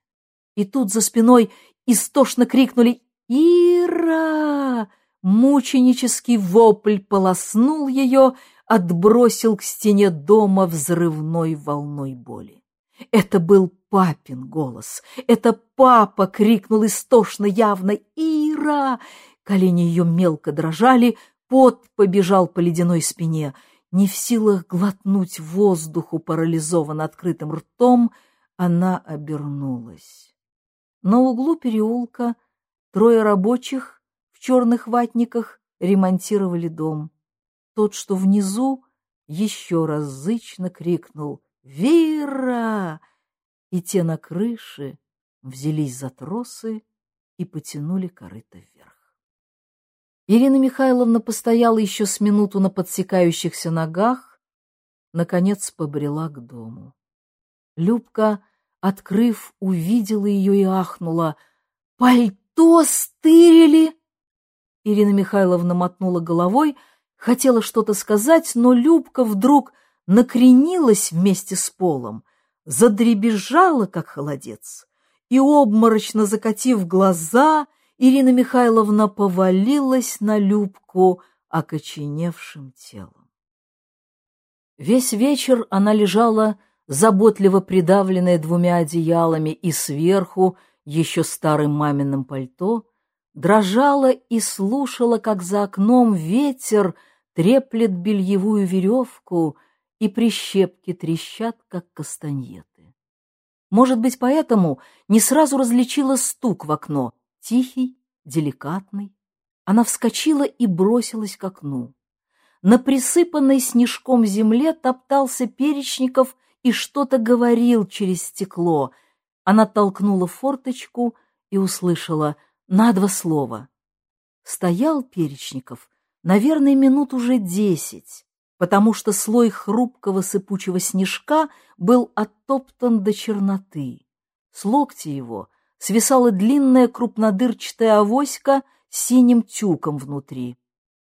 И тут за спиной истошно крикнули «Ира!» Мученический вопль полоснул ее, отбросил к стене дома взрывной волной боли. Это был папин голос. Это папа крикнул истошно, явно «Ира!». Колени ее мелко дрожали, пот побежал по ледяной спине. Не в силах глотнуть воздуху, парализован открытым ртом, она обернулась. На углу переулка трое рабочих черных ватниках ремонтировали дом. Тот, что внизу, еще раз зычно крикнул «Вера!» И те на крыше взялись за тросы и потянули корыто вверх. Ирина Михайловна постояла еще с минуту на подсекающихся ногах, наконец побрела к дому. Любка, открыв, увидела ее и ахнула. «Пальто стырили!» Ирина Михайловна мотнула головой, хотела что-то сказать, но Любка вдруг накренилась вместе с полом, задребезжала, как холодец, и, обморочно закатив глаза, Ирина Михайловна повалилась на Любку окоченевшим телом. Весь вечер она лежала, заботливо придавленная двумя одеялами, и сверху, еще старым маминым пальто, дрожала и слушала, как за окном ветер треплет бельевую веревку — и прищепки трещат, как кастаньеты. Может быть, поэтому не сразу различила стук в окно, тихий, деликатный. Она вскочила и бросилась к окну. На присыпанной снежком земле топтался Перечников и что-то говорил через стекло. Она толкнула форточку и услышала на два слова. Стоял Перечников, наверное, минут уже десять потому что слой хрупкого сыпучего снежка был оттоптан до черноты. С локтя его свисала длинная крупнодырчатая авоська с синим тюком внутри.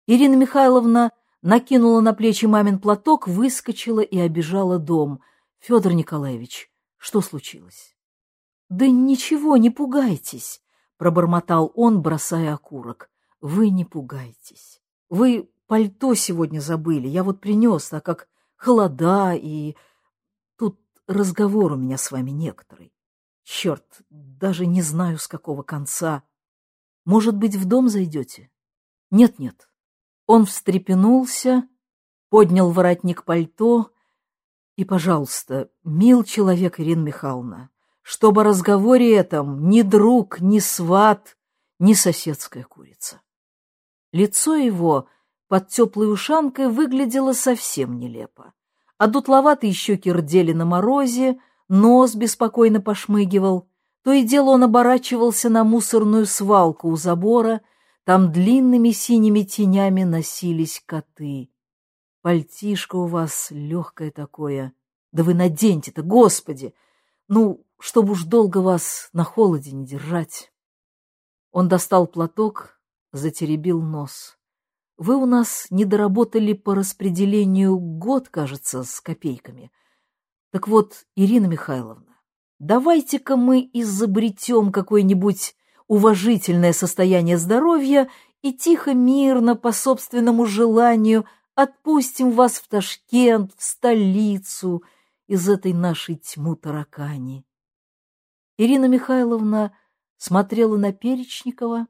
Ирина Михайловна накинула на плечи мамин платок, выскочила и обижала дом. «Федор Николаевич, что случилось?» «Да ничего, не пугайтесь», — пробормотал он, бросая окурок. «Вы не пугайтесь. Вы Пальто сегодня забыли. Я вот принес, так как холода, и тут разговор у меня с вами некоторый. Черт, даже не знаю, с какого конца. Может быть, в дом зайдете? Нет-нет. Он встрепенулся, поднял воротник пальто и, пожалуйста, мил человек Ирина Михайловна, чтобы о разговоре этом ни друг, ни сват, ни соседская курица. Лицо его под теплой ушанкой выглядело совсем нелепо, а дутловатые щеки рдели на морозе, нос беспокойно пошмыгивал, то и дело он оборачивался на мусорную свалку у забора, там длинными синими тенями носились коты. Пальтишко у вас легкое такое. Да вы наденьте-то, господи! Ну, чтобы уж долго вас на холоде не держать. Он достал платок, затеребил нос. Вы у нас не доработали по распределению год, кажется, с копейками. Так вот, Ирина Михайловна, давайте-ка мы изобретем какое-нибудь уважительное состояние здоровья и тихо, мирно, по собственному желанию отпустим вас в Ташкент, в столицу, из этой нашей тьму таракани. Ирина Михайловна смотрела на Перечникова,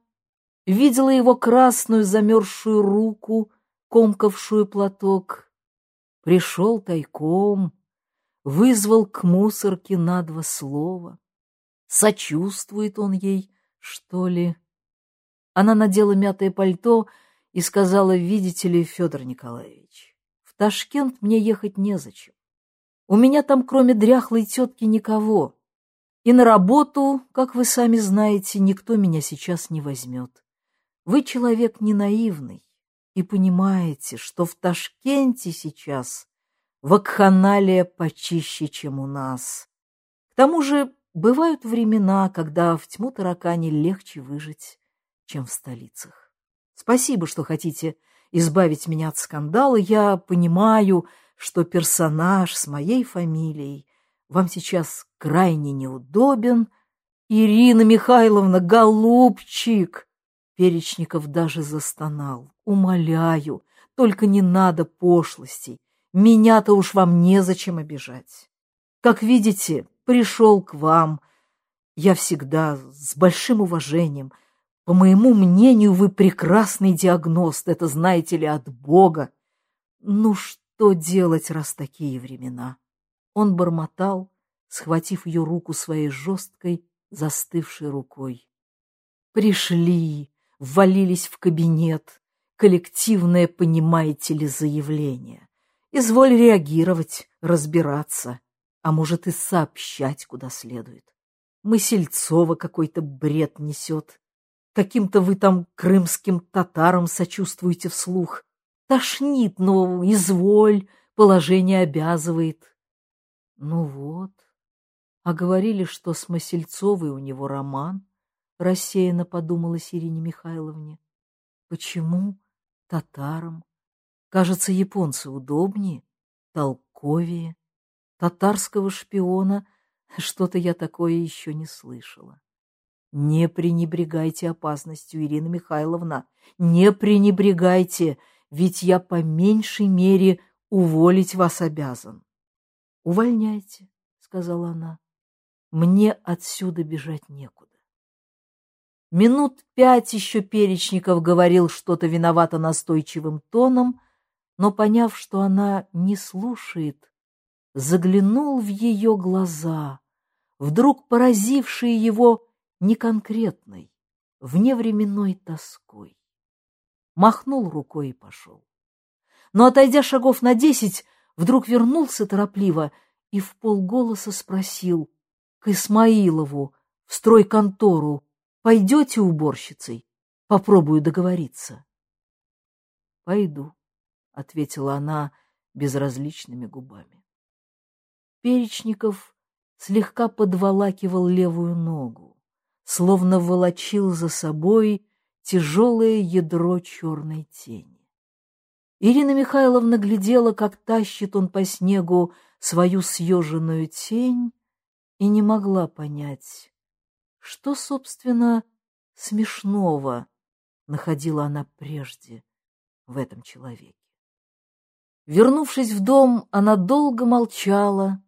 видела его красную замерзшую руку, комкавшую платок. Пришел тайком, вызвал к мусорке на два слова. Сочувствует он ей, что ли? Она надела мятое пальто и сказала, видите ли, Федор Николаевич, в Ташкент мне ехать незачем. У меня там, кроме дряхлой тетки, никого. И на работу, как вы сами знаете, никто меня сейчас не возьмет. Вы человек не наивный и понимаете, что в Ташкенте сейчас вакханалия почище, чем у нас. К тому же бывают времена, когда в тьму таракани легче выжить, чем в столицах. Спасибо, что хотите избавить меня от скандала. Я понимаю, что персонаж с моей фамилией вам сейчас крайне неудобен. Ирина Михайловна, голубчик! Перечников даже застонал. Умоляю, только не надо пошлостей. Меня-то уж вам незачем обижать. Как видите, пришел к вам. Я всегда с большим уважением. По моему мнению, вы прекрасный диагност. Это знаете ли от Бога. Ну что делать, раз такие времена? Он бормотал, схватив ее руку своей жесткой, застывшей рукой. Пришли, ввалились в кабинет. Коллективное, понимаете ли, заявление. Изволь реагировать, разбираться, а может и сообщать, куда следует. Мысельцова какой-то бред несет. Каким-то вы там крымским татарам сочувствуете вслух. Тошнит, но изволь, положение обязывает. Ну вот. А говорили, что с Масельцовой у него роман, рассеянно подумала Ирине Михайловне. Почему татарам? Кажется, японцы удобнее, толковее. Татарского шпиона [LAUGHS] что-то я такое еще не слышала. Не пренебрегайте опасностью, Ирина Михайловна, не пренебрегайте, ведь я по меньшей мере уволить вас обязан. «Увольняйте», — сказала она. «Мне отсюда бежать некуда». Минут пять еще Перечников говорил что-то виновато настойчивым тоном, но, поняв, что она не слушает, заглянул в ее глаза, вдруг поразившие его неконкретной, вневременной тоской. Махнул рукой и пошел. Но, отойдя шагов на десять, вдруг вернулся торопливо и в полголоса спросил к Исмаилову в стройконтору «Пойдете уборщицей? Попробую договориться». «Пойду», — ответила она безразличными губами. Перечников слегка подволакивал левую ногу, словно волочил за собой тяжелое ядро черной тени. Ирина Михайловна глядела, как тащит он по снегу свою съеженную тень, и не могла понять, что, собственно, смешного находила она прежде в этом человеке. Вернувшись в дом, она долго молчала,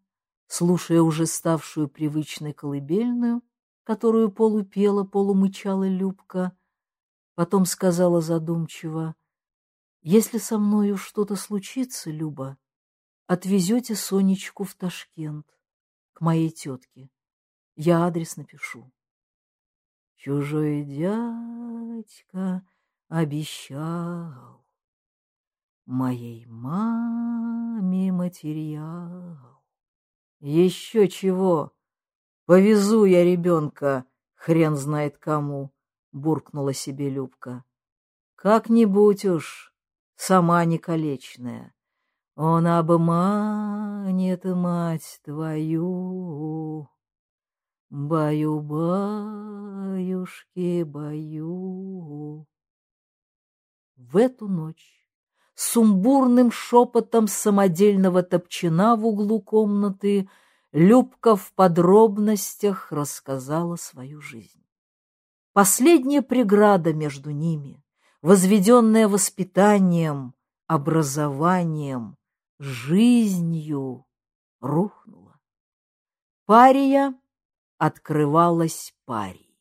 слушая уже ставшую привычной колыбельную, которую полупела, полумычала Любка. Потом сказала задумчиво, «Если со мною что-то случится, Люба, отвезете Сонечку в Ташкент, к моей тетке. Я адрес напишу». Чужой дядька обещал моей маме материал. Еще чего? Повезу я ребенка, хрен знает кому, буркнула себе Любка. Как-нибудь уж, сама не колечная. Он обманет мать твою. Баю-баюшки, баю. В эту ночь сумбурным шепотом самодельного топчина в углу комнаты Любка в подробностях рассказала свою жизнь. Последняя преграда между ними, возведенная воспитанием, образованием, жизнью, рухнула. Пария открывалась парией.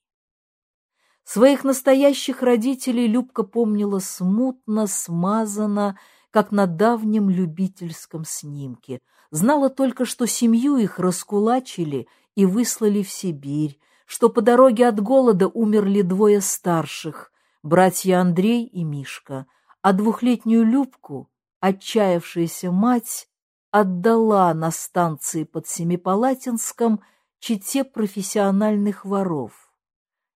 Своих настоящих родителей Любка помнила смутно, смазанно, как на давнем любительском снимке, Знала только, что семью их раскулачили и выслали в Сибирь, что по дороге от голода умерли двое старших, братья Андрей и Мишка, а двухлетнюю Любку, отчаявшаяся мать, отдала на станции под Семипалатинском чите профессиональных воров.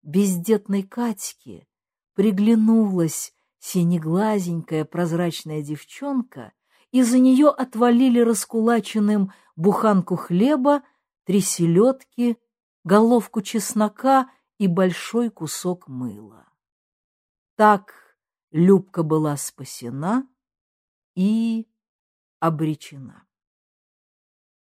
Бездетной Катьке приглянулась синеглазенькая прозрачная девчонка — и за нее отвалили раскулаченным буханку хлеба, три селедки, головку чеснока и большой кусок мыла. Так Любка была спасена и обречена.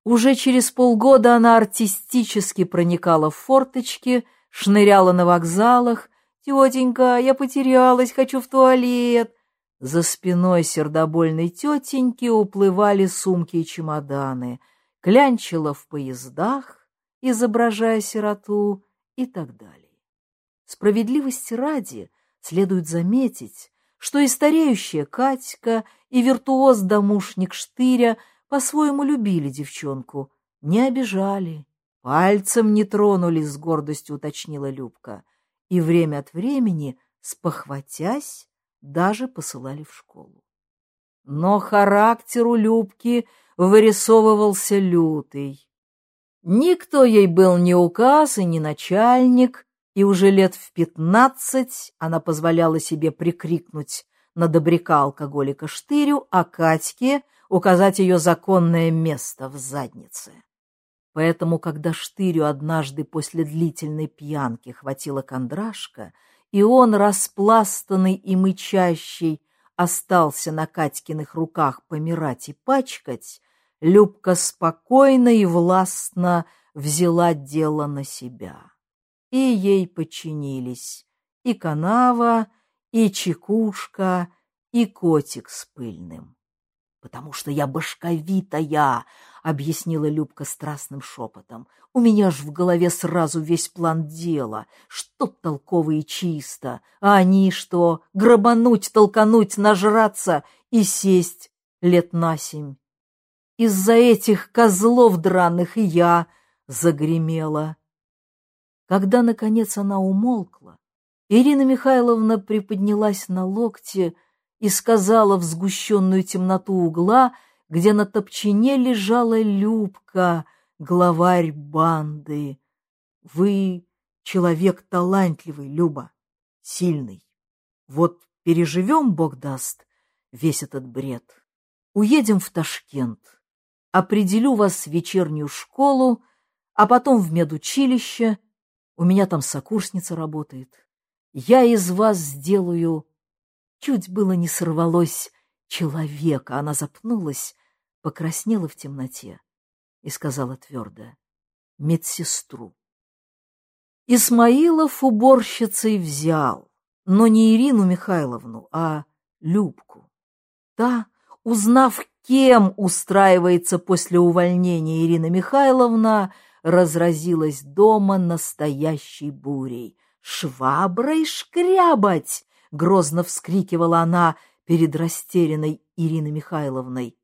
Уже через полгода она артистически проникала в форточки, шныряла на вокзалах. «Тетенька, я потерялась, хочу в туалет!» За спиной сердобольной тетеньки уплывали сумки и чемоданы, клянчила в поездах, изображая сироту и так далее. Справедливости ради следует заметить, что и стареющая Катька, и виртуоз-домушник Штыря по-своему любили девчонку, не обижали, пальцем не тронули, с гордостью уточнила Любка, и время от времени, спохватясь, даже посылали в школу. Но характер у Любки вырисовывался лютый. Никто ей был не указ и не начальник, и уже лет в пятнадцать она позволяла себе прикрикнуть на добряка алкоголика Штырю, а Катьке указать ее законное место в заднице. Поэтому, когда Штырю однажды после длительной пьянки хватило кондрашка, и он, распластанный и мычащий, остался на Катькиных руках помирать и пачкать, Любка спокойно и властно взяла дело на себя. И ей подчинились и канава, и чекушка, и котик с пыльным. «Потому что я башковитая», — объяснила Любка страстным шепотом. «У меня ж в голове сразу весь план дела, что толково и чисто, а они что, грабануть, толкануть, нажраться и сесть лет на семь. Из-за этих козлов драных и я загремела». Когда, наконец, она умолкла, Ирина Михайловна приподнялась на локте и сказала в сгущенную темноту угла, где на топчине лежала Любка, главарь банды. Вы человек талантливый, Люба, сильный. Вот переживем, Бог даст, весь этот бред. Уедем в Ташкент, определю вас в вечернюю школу, а потом в медучилище. У меня там сокурсница работает. Я из вас сделаю Чуть было не сорвалось человека, она запнулась, покраснела в темноте и сказала твердо «Медсестру». Исмаилов уборщицей взял, но не Ирину Михайловну, а Любку. Та, узнав, кем устраивается после увольнения Ирина Михайловна, разразилась дома настоящей бурей. «Шваброй шкрябать!» — грозно вскрикивала она перед растерянной Ириной Михайловной.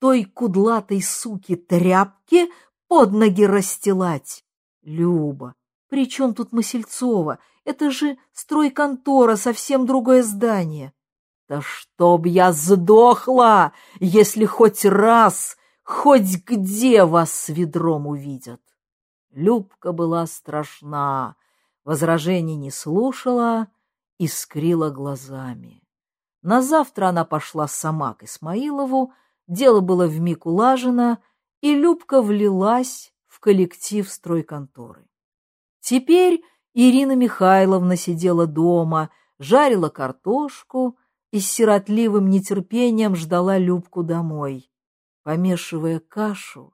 «Той кудлатой суки тряпки под ноги расстилать!» «Люба, при чем тут Масельцова? Это же стройконтора, совсем другое здание!» «Да чтоб я сдохла, если хоть раз, хоть где вас с ведром увидят!» Любка была страшна, возражений не слушала, искрила глазами. На завтра она пошла сама к Исмаилову, дело было вмиг улажено, и Любка влилась в коллектив стройконторы. Теперь Ирина Михайловна сидела дома, жарила картошку и с сиротливым нетерпением ждала Любку домой. Помешивая кашу,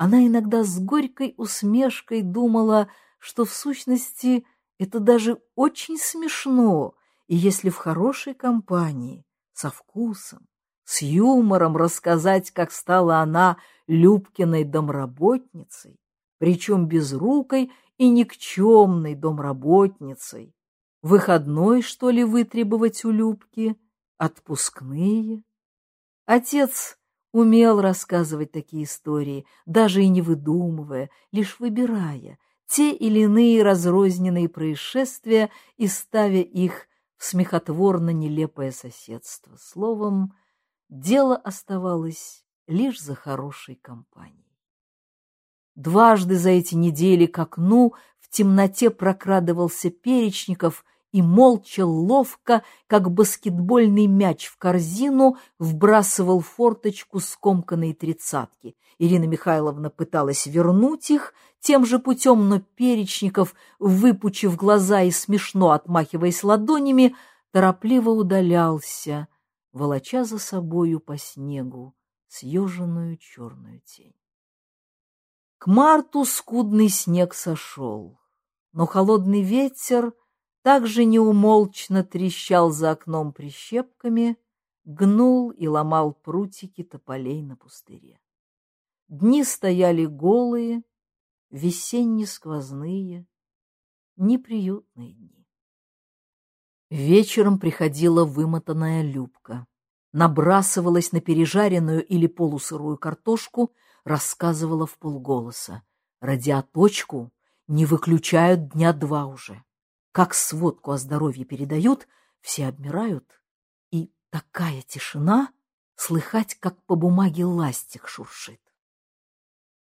она иногда с горькой усмешкой думала, что в сущности это даже очень смешно, и если в хорошей компании, со вкусом, с юмором рассказать, как стала она Любкиной домработницей, причем безрукой и никчемной домработницей, выходной, что ли, вытребовать у Любки, отпускные. Отец умел рассказывать такие истории, даже и не выдумывая, лишь выбирая те или иные разрозненные происшествия и ставя их в смехотворно нелепое соседство. Словом, дело оставалось лишь за хорошей компанией. Дважды за эти недели к окну в темноте прокрадывался Перечников и молча, ловко, как баскетбольный мяч в корзину, вбрасывал форточку скомканной тридцатки. Ирина Михайловна пыталась вернуть их тем же путем, но Перечников, выпучив глаза и смешно отмахиваясь ладонями, торопливо удалялся, волоча за собою по снегу съеженную черную тень. К марту скудный снег сошел, но холодный ветер также неумолчно трещал за окном прищепками, гнул и ломал прутики тополей на пустыре. Дни стояли голые, весенне-сквозные, неприютные дни. Вечером приходила вымотанная Любка, набрасывалась на пережаренную или полусырую картошку, рассказывала в полголоса. Радиоточку не выключают дня два уже. Как сводку о здоровье передают, все обмирают, и такая тишина, слыхать, как по бумаге ластик шуршит.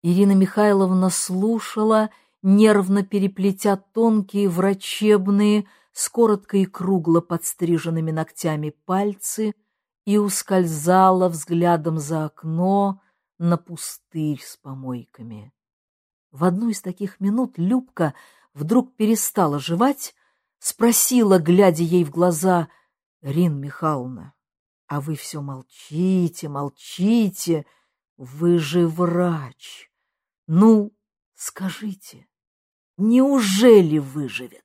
Ирина Михайловна слушала, нервно переплетя тонкие врачебные, с коротко и кругло подстриженными ногтями пальцы, и ускользала взглядом за окно на пустырь с помойками. В одну из таких минут Любка вдруг перестала жевать, спросила, глядя ей в глаза, «Рин Михайловна, а вы все молчите, молчите, вы же врач. Ну, скажите, неужели выживет?»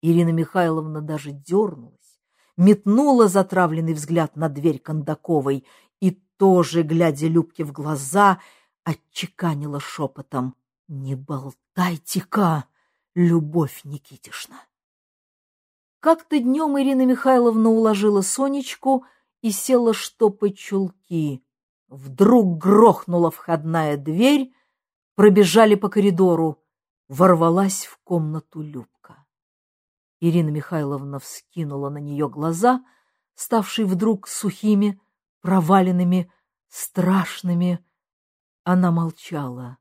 Ирина Михайловна даже дернулась, метнула затравленный взгляд на дверь Кондаковой и тоже, глядя Любке в глаза, отчеканила шепотом. «Не болтайте-ка, Любовь Никитишна!» Как-то днем Ирина Михайловна уложила Сонечку и села штопать чулки. Вдруг грохнула входная дверь, пробежали по коридору, ворвалась в комнату Любка. Ирина Михайловна вскинула на нее глаза, ставшие вдруг сухими, проваленными, страшными. Она молчала.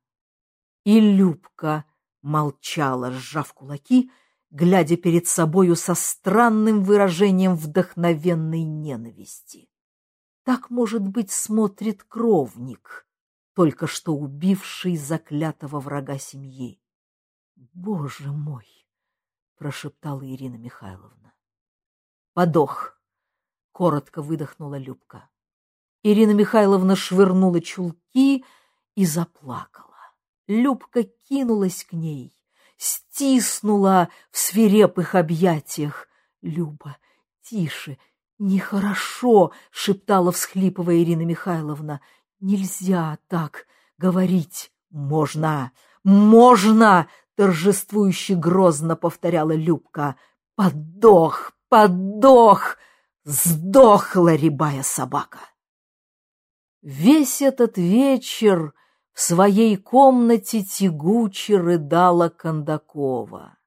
И Любка молчала, сжав кулаки, глядя перед собою со странным выражением вдохновенной ненависти. Так, может быть, смотрит кровник, только что убивший заклятого врага семьи. «Боже мой!» — прошептала Ирина Михайловна. «Подох!» — коротко выдохнула Любка. Ирина Михайловна швырнула чулки и заплакала. Любка кинулась к ней, стиснула в свирепых объятиях. Люба, тише, Нехорошо, шептала, всхлипывая Ирина Михайловна. Нельзя так говорить. Можно, можно, торжествующе грозно повторяла Любка. Подох, подох, сдохла рябая собака. Весь этот вечер в своей комнате тягуче рыдала Кондакова.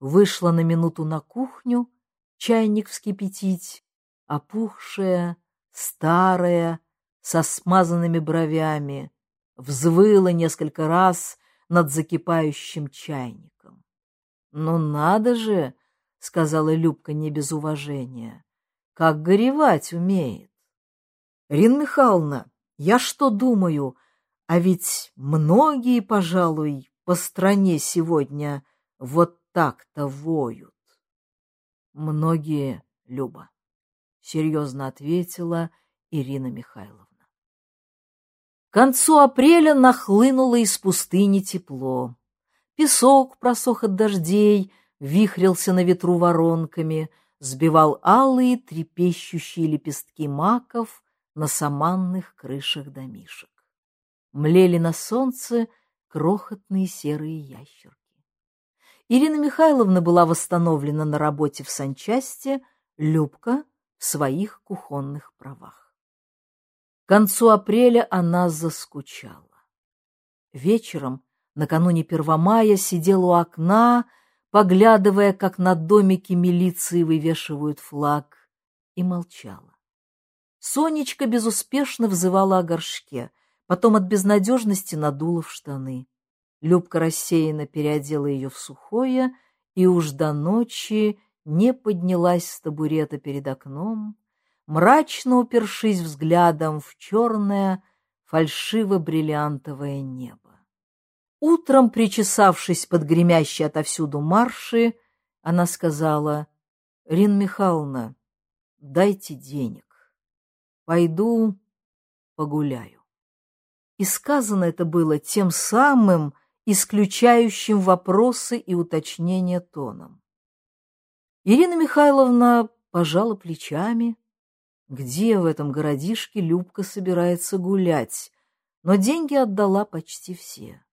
Вышла на минуту на кухню, чайник вскипятить, опухшая, старая, со смазанными бровями, взвыла несколько раз над закипающим чайником. «Ну надо же!» — сказала Любка не без уважения. «Как горевать умеет!» «Рин Михайловна, я что думаю, а ведь многие, пожалуй, по стране сегодня вот так-то воют». «Многие, Люба», — серьезно ответила Ирина Михайловна. К концу апреля нахлынуло из пустыни тепло. Песок просох от дождей, вихрился на ветру воронками, сбивал алые трепещущие лепестки маков на саманных крышах домишек. Млели на солнце крохотные серые ящерки. Ирина Михайловна была восстановлена на работе в санчасти, Любка в своих кухонных правах. К концу апреля она заскучала. Вечером, накануне Первомая, сидела у окна, поглядывая, как на домике милиции вывешивают флаг, и молчала. Сонечка безуспешно взывала о горшке, потом от безнадежности надула в штаны. Любка рассеянно переодела ее в сухое и уж до ночи не поднялась с табурета перед окном, мрачно упершись взглядом в черное фальшиво-бриллиантовое небо. Утром, причесавшись под гремящие отовсюду марши, она сказала, «Рин Михайловна, дайте денег. Пойду погуляю». И сказано это было тем самым, исключающим вопросы и уточнения тоном. Ирина Михайловна пожала плечами, где в этом городишке Любка собирается гулять, но деньги отдала почти все.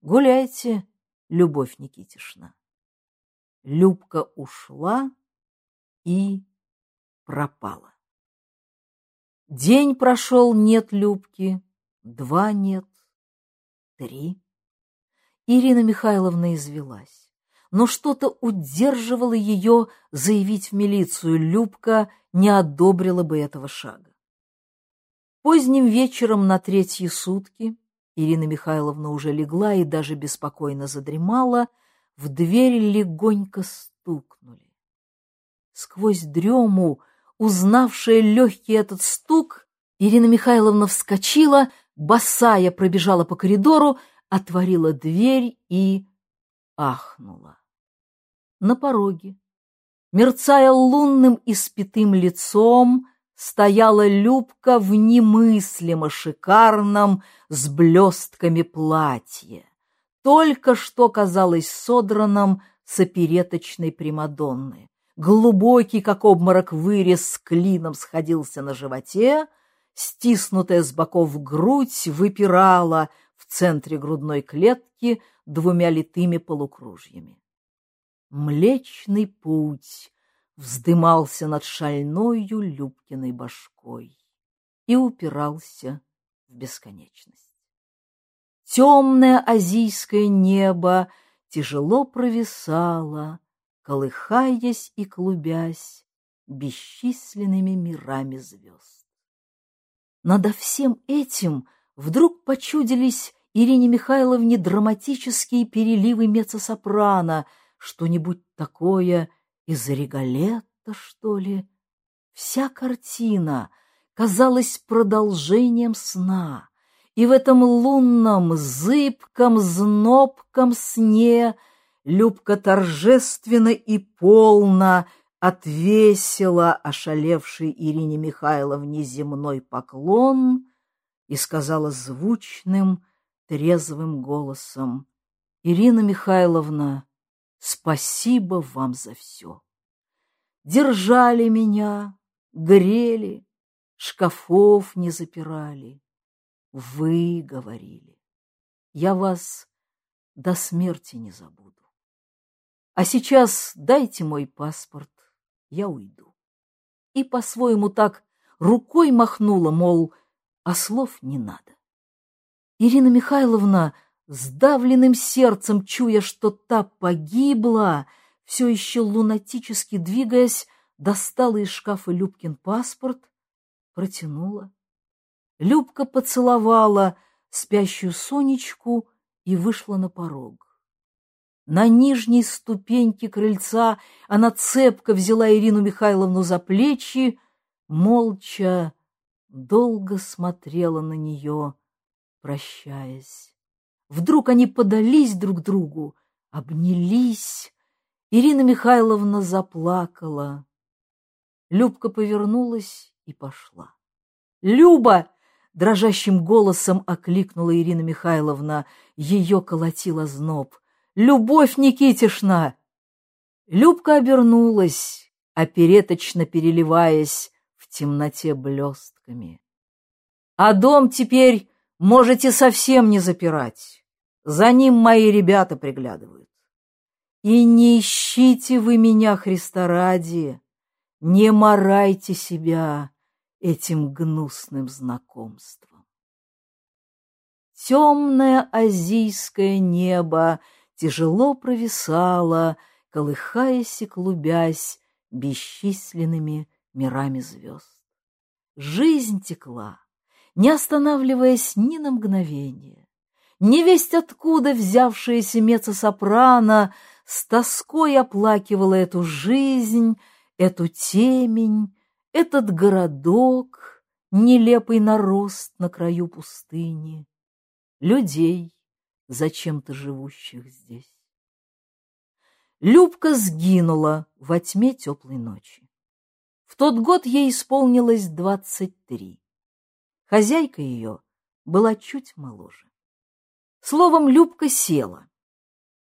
Гуляйте, Любовь Никитишна. Любка ушла и пропала. День прошел, нет Любки, два нет, три. Ирина Михайловна извелась но что-то удерживало ее заявить в милицию. Любка не одобрила бы этого шага. Поздним вечером на третьи сутки Ирина Михайловна уже легла и даже беспокойно задремала, в дверь легонько стукнули. Сквозь дрему, узнавшая легкий этот стук, Ирина Михайловна вскочила, босая пробежала по коридору, отворила дверь и ахнула на пороге. Мерцая лунным испитым лицом, стояла Любка в немыслимо шикарном с блестками платье, только что казалось содранным с опереточной Примадонны. Глубокий, как обморок, вырез с клином сходился на животе, стиснутая с боков грудь выпирала в центре грудной клетки двумя литыми полукружьями. Млечный путь вздымался над шальною Любкиной башкой и упирался в бесконечность. Темное азийское небо тяжело провисало, колыхаясь и клубясь бесчисленными мирами звезд. Надо всем этим вдруг почудились Ирине Михайловне драматические переливы меццо-сопрано — что-нибудь такое из Регалетта, что ли? Вся картина казалась продолжением сна, и в этом лунном, зыбком, знобком сне Любка торжественно и полно отвесила ошалевшей Ирине Михайловне земной поклон и сказала звучным, трезвым голосом, «Ирина Михайловна, Спасибо вам за все. Держали меня, грели, шкафов не запирали. Вы говорили, я вас до смерти не забуду. А сейчас дайте мой паспорт, я уйду. И по-своему так рукой махнула, мол, а слов не надо. Ирина Михайловна, сдавленным сердцем, чуя, что та погибла, все еще лунатически двигаясь, достала из шкафа Любкин паспорт, протянула. Любка поцеловала спящую Сонечку и вышла на порог. На нижней ступеньке крыльца она цепко взяла Ирину Михайловну за плечи, молча, долго смотрела на нее, прощаясь. Вдруг они подались друг другу, обнялись. Ирина Михайловна заплакала. Любка повернулась и пошла. «Люба!» — дрожащим голосом окликнула Ирина Михайловна. Ее колотила зноб. Любовь Никитишна!» Любка обернулась, опереточно переливаясь в темноте блестками. «А дом теперь можете совсем не запирать. За ним мои ребята приглядывают. И не ищите вы меня, Христа ради, не морайте себя этим гнусным знакомством. Темное азийское небо тяжело провисала, колыхаясь и клубясь бесчисленными мирами звезд. Жизнь текла, не останавливаясь ни на мгновение. Невесть откуда взявшаяся меццо-сопрано с тоской оплакивала эту жизнь, эту темень, этот городок, нелепый нарост на краю пустыни, людей, зачем-то живущих здесь. Любка сгинула во тьме теплой ночи. В тот год ей исполнилось двадцать три. Хозяйка ее была чуть моложе. Словом, Любка села.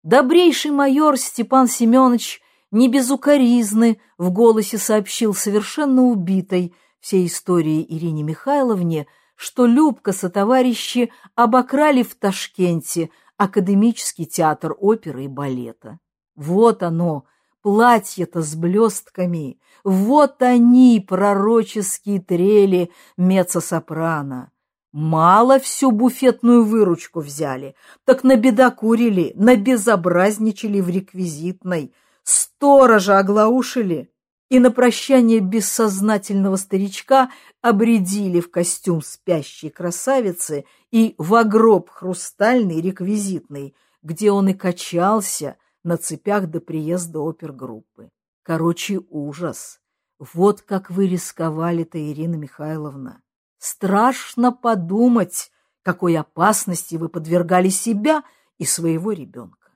Добрейший майор Степан Семенович не без укоризны в голосе сообщил совершенно убитой всей истории Ирине Михайловне, что Любка со товарищи обокрали в Ташкенте академический театр оперы и балета. Вот оно, платье-то с блестками, вот они, пророческие трели меццо-сопрано. Мало всю буфетную выручку взяли, так набедокурили, набезобразничали в реквизитной, сторожа оглаушили, и на прощание бессознательного старичка обредили в костюм спящей красавицы и в гроб хрустальный реквизитный, где он и качался на цепях до приезда опергруппы. Короче, ужас. Вот как вы рисковали-то, Ирина Михайловна. Страшно подумать, какой опасности вы подвергали себя и своего ребенка.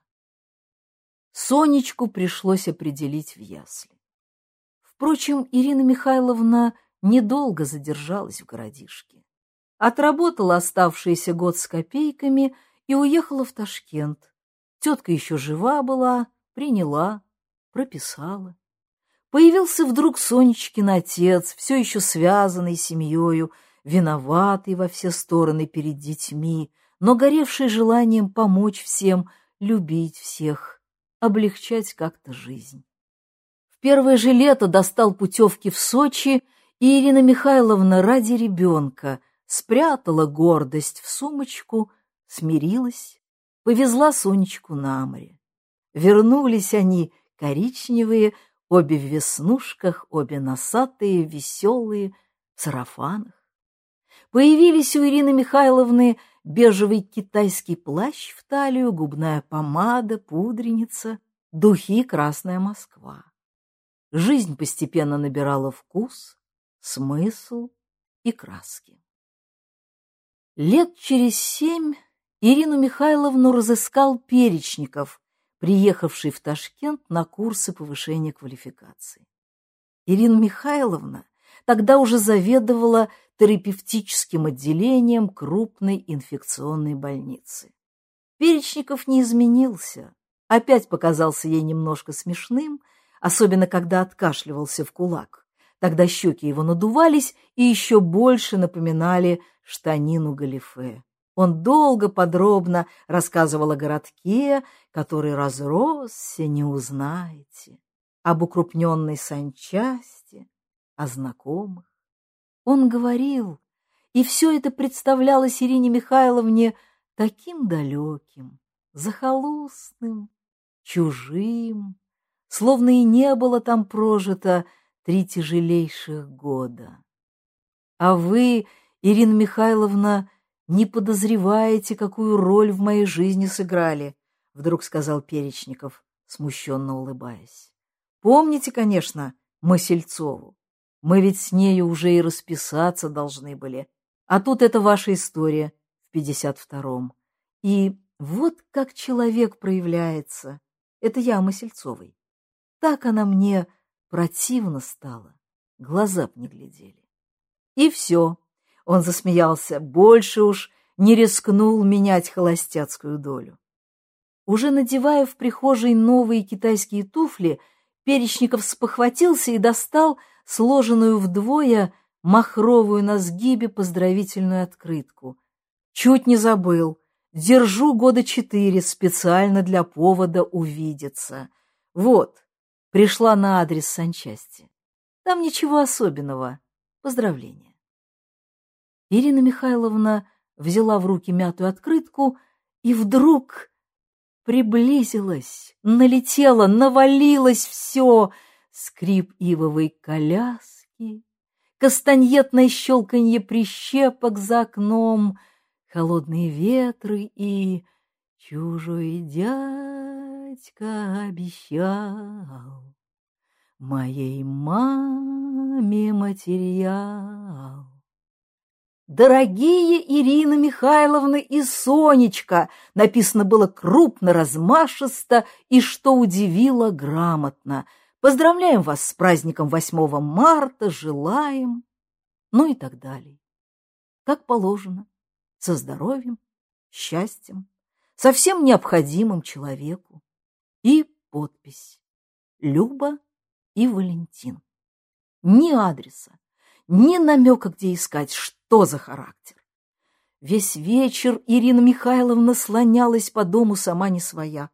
Сонечку пришлось определить в ясли. Впрочем, Ирина Михайловна недолго задержалась в городишке. Отработала оставшийся год с копейками и уехала в Ташкент. Тетка еще жива была, приняла, прописала. Появился вдруг Сонечкин отец, все еще связанный семьей, виноватый во все стороны перед детьми, но горевший желанием помочь всем, любить всех, облегчать как-то жизнь первое же лето достал путевки в Сочи, и Ирина Михайловна ради ребенка спрятала гордость в сумочку, смирилась, повезла Сонечку на море. Вернулись они коричневые, обе в веснушках, обе носатые, веселые, в сарафанах. Появились у Ирины Михайловны бежевый китайский плащ в талию, губная помада, пудреница, духи «Красная Москва». Жизнь постепенно набирала вкус, смысл и краски. Лет через семь Ирину Михайловну разыскал Перечников, приехавший в Ташкент на курсы повышения квалификации. Ирина Михайловна тогда уже заведовала терапевтическим отделением крупной инфекционной больницы. Перечников не изменился, опять показался ей немножко смешным – особенно когда откашливался в кулак. Тогда щеки его надувались и еще больше напоминали штанину галифе. Он долго, подробно рассказывал о городке, который разросся, не узнаете, об укрупненной санчасти, о знакомых. Он говорил, и все это представлялось Ирине Михайловне таким далеким, захолустным, чужим, словно и не было там прожито три тяжелейших года. А вы, Ирина Михайловна, не подозреваете, какую роль в моей жизни сыграли, — вдруг сказал Перечников, смущенно улыбаясь. Помните, конечно, Масельцову. Мы ведь с нею уже и расписаться должны были. А тут это ваша история в пятьдесят втором. И вот как человек проявляется. Это я Масельцовой. Так она мне противно стала. Глаза б не глядели. И все. Он засмеялся. Больше уж не рискнул менять холостяцкую долю. Уже надевая в прихожей новые китайские туфли, Перечников спохватился и достал сложенную вдвое махровую на сгибе поздравительную открытку. Чуть не забыл. Держу года четыре специально для повода увидеться. Вот, пришла на адрес санчасти. Там ничего особенного. Поздравления. Ирина Михайловна взяла в руки мятую открытку и вдруг приблизилась, налетела, навалилась все. Скрип ивовой коляски, кастаньетное щелканье прищепок за окном, холодные ветры и чужой дядька обещал моей маме материал. «Дорогие Ирина Михайловна и Сонечка!» Написано было крупно, размашисто и, что удивило, грамотно. «Поздравляем вас с праздником 8 марта, желаем...» Ну и так далее. Как положено, со здоровьем, счастьем, со всем необходимым человеку. И подпись «Люба и Валентин». Ни адреса, ни намека, где искать, что за характер. Весь вечер Ирина Михайловна слонялась по дому сама не своя.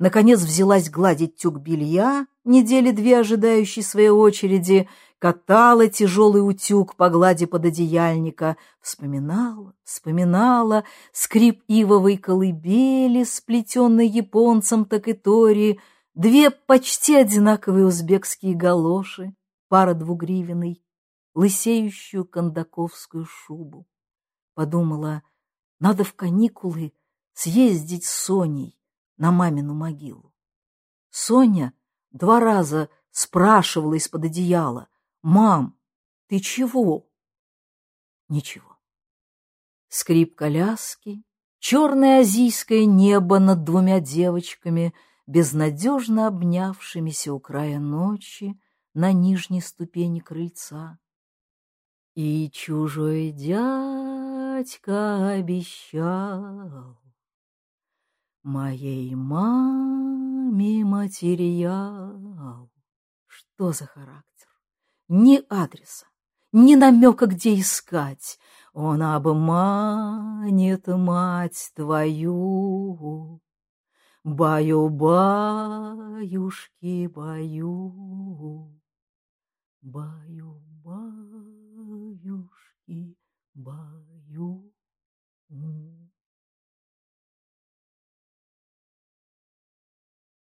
Наконец взялась гладить тюк белья, недели две ожидающей своей очереди, катала тяжелый утюг по глади пододеяльника, вспоминала, вспоминала скрип ивовой колыбели, сплетенной японцем так и тори, две почти одинаковые узбекские галоши, пара двугривенной, лысеющую кондаковскую шубу. Подумала, надо в каникулы съездить с Соней на мамину могилу. Соня два раза спрашивала из-под одеяла, «Мам, ты чего?» Ничего. Скрип коляски, черное азийское небо над двумя девочками, безнадежно обнявшимися у края ночи на нижней ступени крыльца. И чужой дядька обещал Моей маме материал. Что за характер? ни адреса, ни намека, где искать. Он обманет мать твою. Баю-баюшки, баю, баю-баюшки, баю. баю, баю, баю